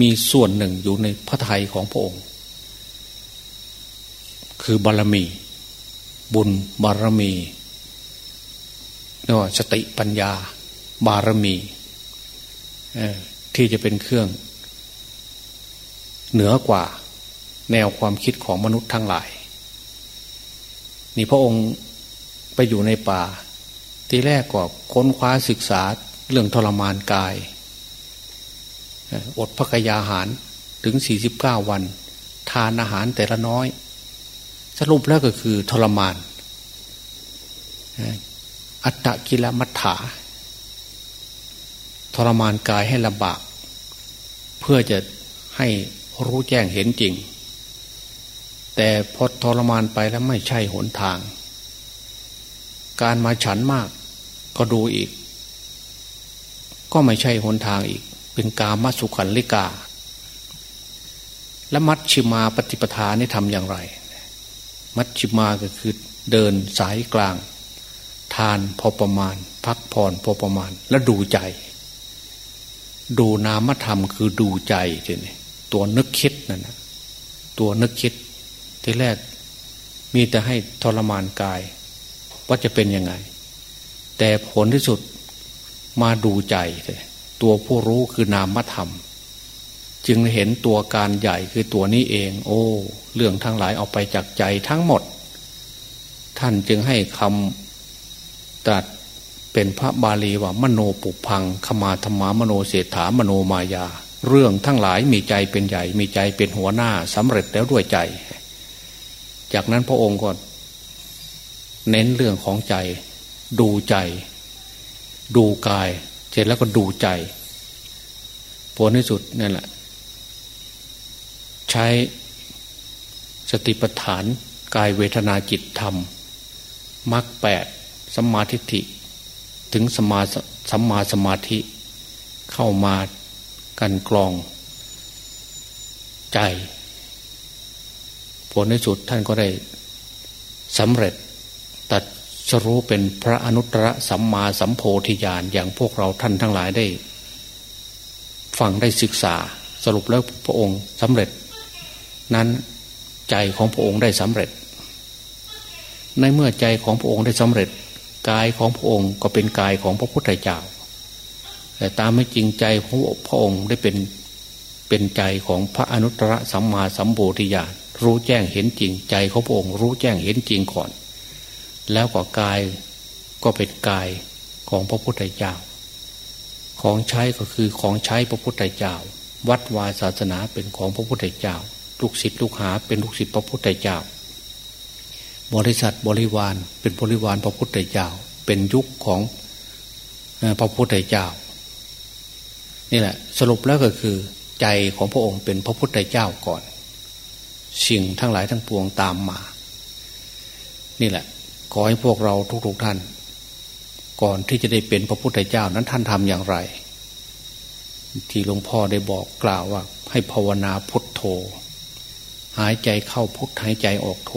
มีส่วนหนึ่งอยู่ในพระทัยของพระองค์ คือบารมี บุญบารมีเรียกว่าสติปัญญา บารมีที่จะเป็นเครื่อง เหนือกว่า แนวความคิดของมนุษย์ทั้งหลาย นี่พระองค์ไปอยู่ในป่า ทีแรกก็ค้นคว้าศึกษาเรื่องทรมานกาย อดพระกยาหารถึง 49 วัน ทานอาหารแต่ละน้อย สรุปแล้วก็คือทรมาน อัตตะกิลมัฏฐา ทรมานกายให้ลำบาก เพื่อจะให้รู้แจ้งเห็นจริง แต่พอทรมานไปแล้วไม่ใช่หนทาง การมาฉันมากก็ดูอีก ก็ไม่ใช่หนทางอีก เป็นกามาสุขันลิกา และมัชชิมาปฏิปทานี่ทำอย่างไร มัชชิมาก็คือเดินสายกลาง ทานพอประมาณ พักผ่อนพอประมาณ และดูใจ ดูนามธรรมคือดูใจทีนี้ตัวนึกคิดนั่นนะตัวนึกคิด ที่แรกมีแต่ให้ทรมานกาย ว่าจะเป็นยังไง แต่ผลที่สุดมาดูใจตัวผู้รู้คือนามธรรม จึงเห็นตัวการใหญ่คือตัวนี้เอง โอ้ เรื่องทั้งหลายออกไปจากใจทั้งหมด ท่านจึงให้คำตรัสเป็นพระบาลีว่ามโนปุพังขมาธรรมามโนเศรษฐามโนมายา เรื่องทั้งหลายมีใจเป็นใหญ่ มีใจเป็นหัวหน้าสำเร็จแล้วด้วยใจ จากนั้นพระองค์ก็เน้นเรื่องของใจ ดูใจ ดูกาย เสร็จแล้วก็ดูใจผลที่สุดนั่นแหละ ใช้สติปัฏฐานกายเวทนาจิตธรรมมรรคแปดสัมมาทิฏฐิถึงสมาสัมมาสมาธิ เข้ามากันกรอง ใจ ผลในสุดท่านก็ได้สำเร็จตัดสรู้เป็นพระอนุตตรสัมมาสัมโพธิญาณอย่างพวกเราท่านทั้งหลายได้ ฟังได้ศึกษาสรุปแล้วพระองค์สำเร็จ นั้นใจของพระองค์ได้สำเร็จ ในเมื่อใจของพระองค์ได้สำเร็จ กายของพระองค์ก็เป็นกายของพระพุทธเจ้า แต่ตามไม่จริงใจของพระองค์ได้เป็น เป็นใจของพระอนุตตรสัมมาสัมโพธิญาณรู้แจ้งเห็นจริงใจของพระองค์ รู้แจ้งเห็นจริงก่อน แล้วก็กายก็เป็นกายของพระพุทธเจ้า ของใช้ก็คือของใช้พระพุทธเจ้า วัดวาศาสนาเป็นของพระพุทธเจ้า ลูกศิษย์ลูกหาเป็นลูกศิษย์พระพุทธเจ้า บริษัทบริวารเป็นบริวารพระพุทธเจ้า เป็นยุคของพระพุทธเจ้านี่แหละสรุปแล้วก็คือ ใจของพระองค์เป็นพระพุทธเจ้าก่อน สิ่งทั้งหลายทั้งปวงตามมา นี่แหละ ขอให้พวกเราทุกๆทท่าน ก่อนที่จะได้เป็นพระพุทธเจ้านั้นท่านทำอย่างไร ที่หลวงพ่อได้บอกกล่าวว่า ให้ภาวนาพุทโธ หายใจเข้าพุทหายใจออกโธ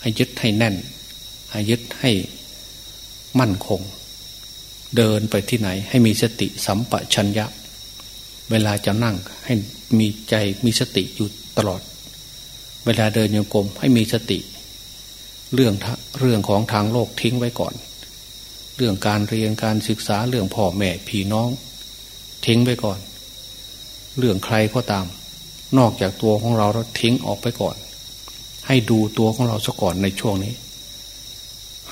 ให้ยึดให้แน่น ให้ยึดให้มั่นคง เดินไปที่ไหนให้มีสติสัมปชัญญะ เวลาจะนั่งให้มีใจมีสติอยู่ตลอด เวลาเดินโยกมให้มีสติ เรื่องเรื่องของทางโลกทิ้งไว้ก่อน เรื่องการเรียนการศึกษาเรื่องพ่อแม่พี่น้อง ทิ้งไว้ก่อน เรื่องใครก็ตาม นอกจากตัวของเราเราทิ้งออกไปก่อน ให้ดูตัวของเราซะก่อนในช่วงนี้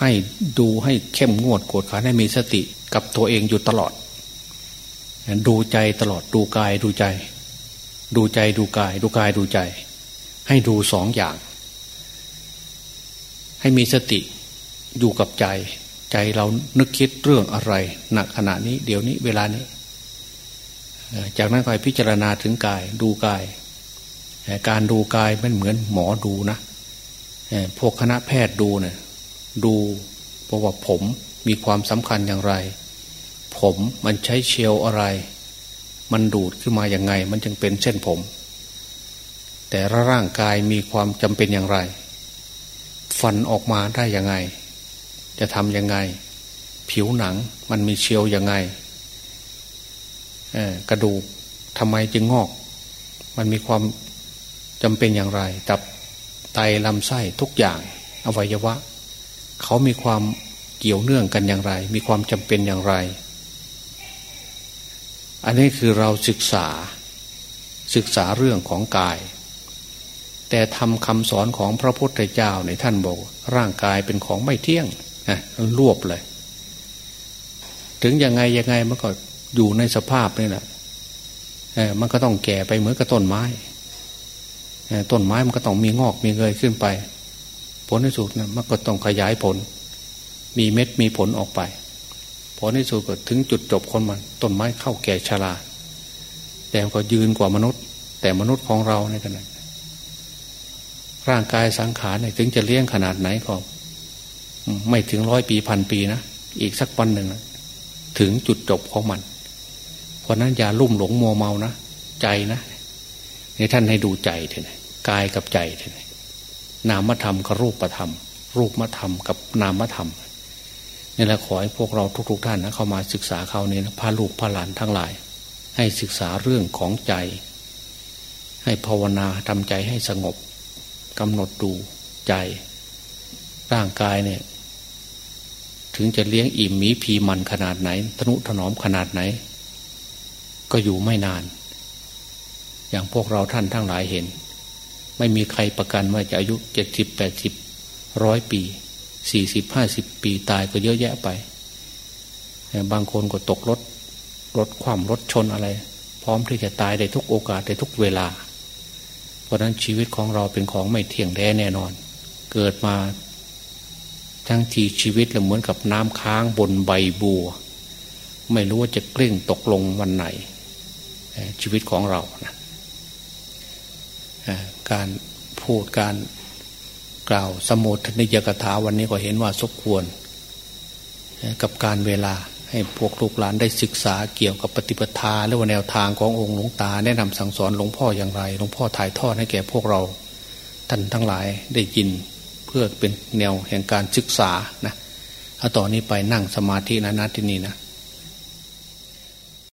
ให้ดูให้เข้มงวดกดขันให้มีสติกับตัวเองอยู่ตลอด ดูใจตลอดดูกายดูใจ ดูใจดูกาย ดูกายดูใจ ให้ดูสองอย่าง ให้มีสติอยู่กับใจ ใจเรานึกคิดเรื่องอะไรหนักขณะนี้ เดี๋ยวนี้เวลานี้ จากนั้นก็พิจารณาถึงกาย ดูกาย การดูกายมันเหมือนหมอดูนะพวกคณะแพทย์ดูเนะี่ยดูเพราะว่าผมมีความสำคัญอย่างไร ผมมันใช้เชลอะไร มันดูดขึ้นมาอย่างไง มันจึงเป็นเส้นผม แต่ร่างกายมีความจำเป็นอย่างไร ฟันออกมาได้ยังไง จะทำยังไง ผิวหนังมันมีเชลยังไงกระดูกทำไมจึงงอก มันมีความจำเป็นอย่างไร ตับไตลำไส้ทุกอย่าง อวัยวะ เขามีความเกี่ยวเนื่องกันอย่างไร มีความจำเป็นอย่างไร อันนี้คือเราศึกษาศึกษาเรื่องของกาย แต่ทำคำสอนของพระพุทธเจ้าในท่านบอก ร่างกายเป็นของไม่เที่ยงนะรวบเลย ถึงยังไงยังไงมันก็อยู่ในสภาพนี่แหละมันก็ต้องแก่ไปเหมือนกับต้นไม้ต้นไม้มันก็ต้องมีงอกมีเงยขึ้นไปผผลที่สุดนะมันก็ต้องขยายผล มีเม็ดมีผลออกไป ผลที่สุดก็ถึงจุดจบคนมัน ต้นไม้เข้าแก่ชรา แต่ก็ยืนกว่ามนุษย์ แต่มนุษย์ของเราในขณะร่างกายสังขารเนี่ยถึงจะเลี้ยงขนาดไหนก็ไม่ถึงร้อยปีพันปีนะอีกสักวันหนึ่งถึงจุดจบของมัน เพราะนั้นอย่าลุ่มหลงมัวเมานะใจนะในท่านให้ดูใจเถอะกายกับใจเถอะนามธรรมกับรูปธรรม รูปธรรมกับนามธรรม นี่แหละขอให้พวกเราทุกๆทท่านนะเข้ามาศึกษาเขาเนี่ยนะพาลูกพาหลานทั้งหลาย ให้ศึกษาเรื่องของใจ ให้ภาวนาทำใจให้สงบกำหนดดูใจ ร่างกายเนี่ย ถึงจะเลี้ยงอิ่มมีพีมันขนาดไหนทนุถนอมขนาดไหน ก็อยู่ไม่นาน อย่างพวกเราท่านทั้งหลายเห็น ไม่มีใครประกันว่าจะอายุเจ็ดสิบแปดสิบร้อยปี สี่สิบห้าสิบปีตายก็เยอะแยะไป บางคนก็ตกรถ รถความรถชนอะไร พร้อมที่จะตายได้ทุกโอกาสได้ทุกเวลา เพราะนั้นชีวิตของเราเป็นของไม่เที่ยงแท้แน่นอน เกิดมา ทั้งทีชีวิตเราเหมือนกับน้ำค้างบนใบบัว ไม่รู้ว่าจะกลิ้งตกลงวันไหน ชีวิตของเรานะการพูดการ กล่าว สมุทนิยกถาวันนี้ก็เห็นว่าสมควร กับการเวลาให้พวกลูกหลานได้ศึกษาเกี่ยวกับปฏิปทาและว่าแนวทางขององค์หลวงตา แนะนำสั่งสอนหลวงพ่ออย่างไรหลวงพ่อถ่ายทอดให้แก่พวกเราท่านทั้งหลายได้ยินเพื่อเป็นแนวแห่งการศึกษานะเอาต่อนนี้ไปนั่งสมาธินะนัที่นี่นะ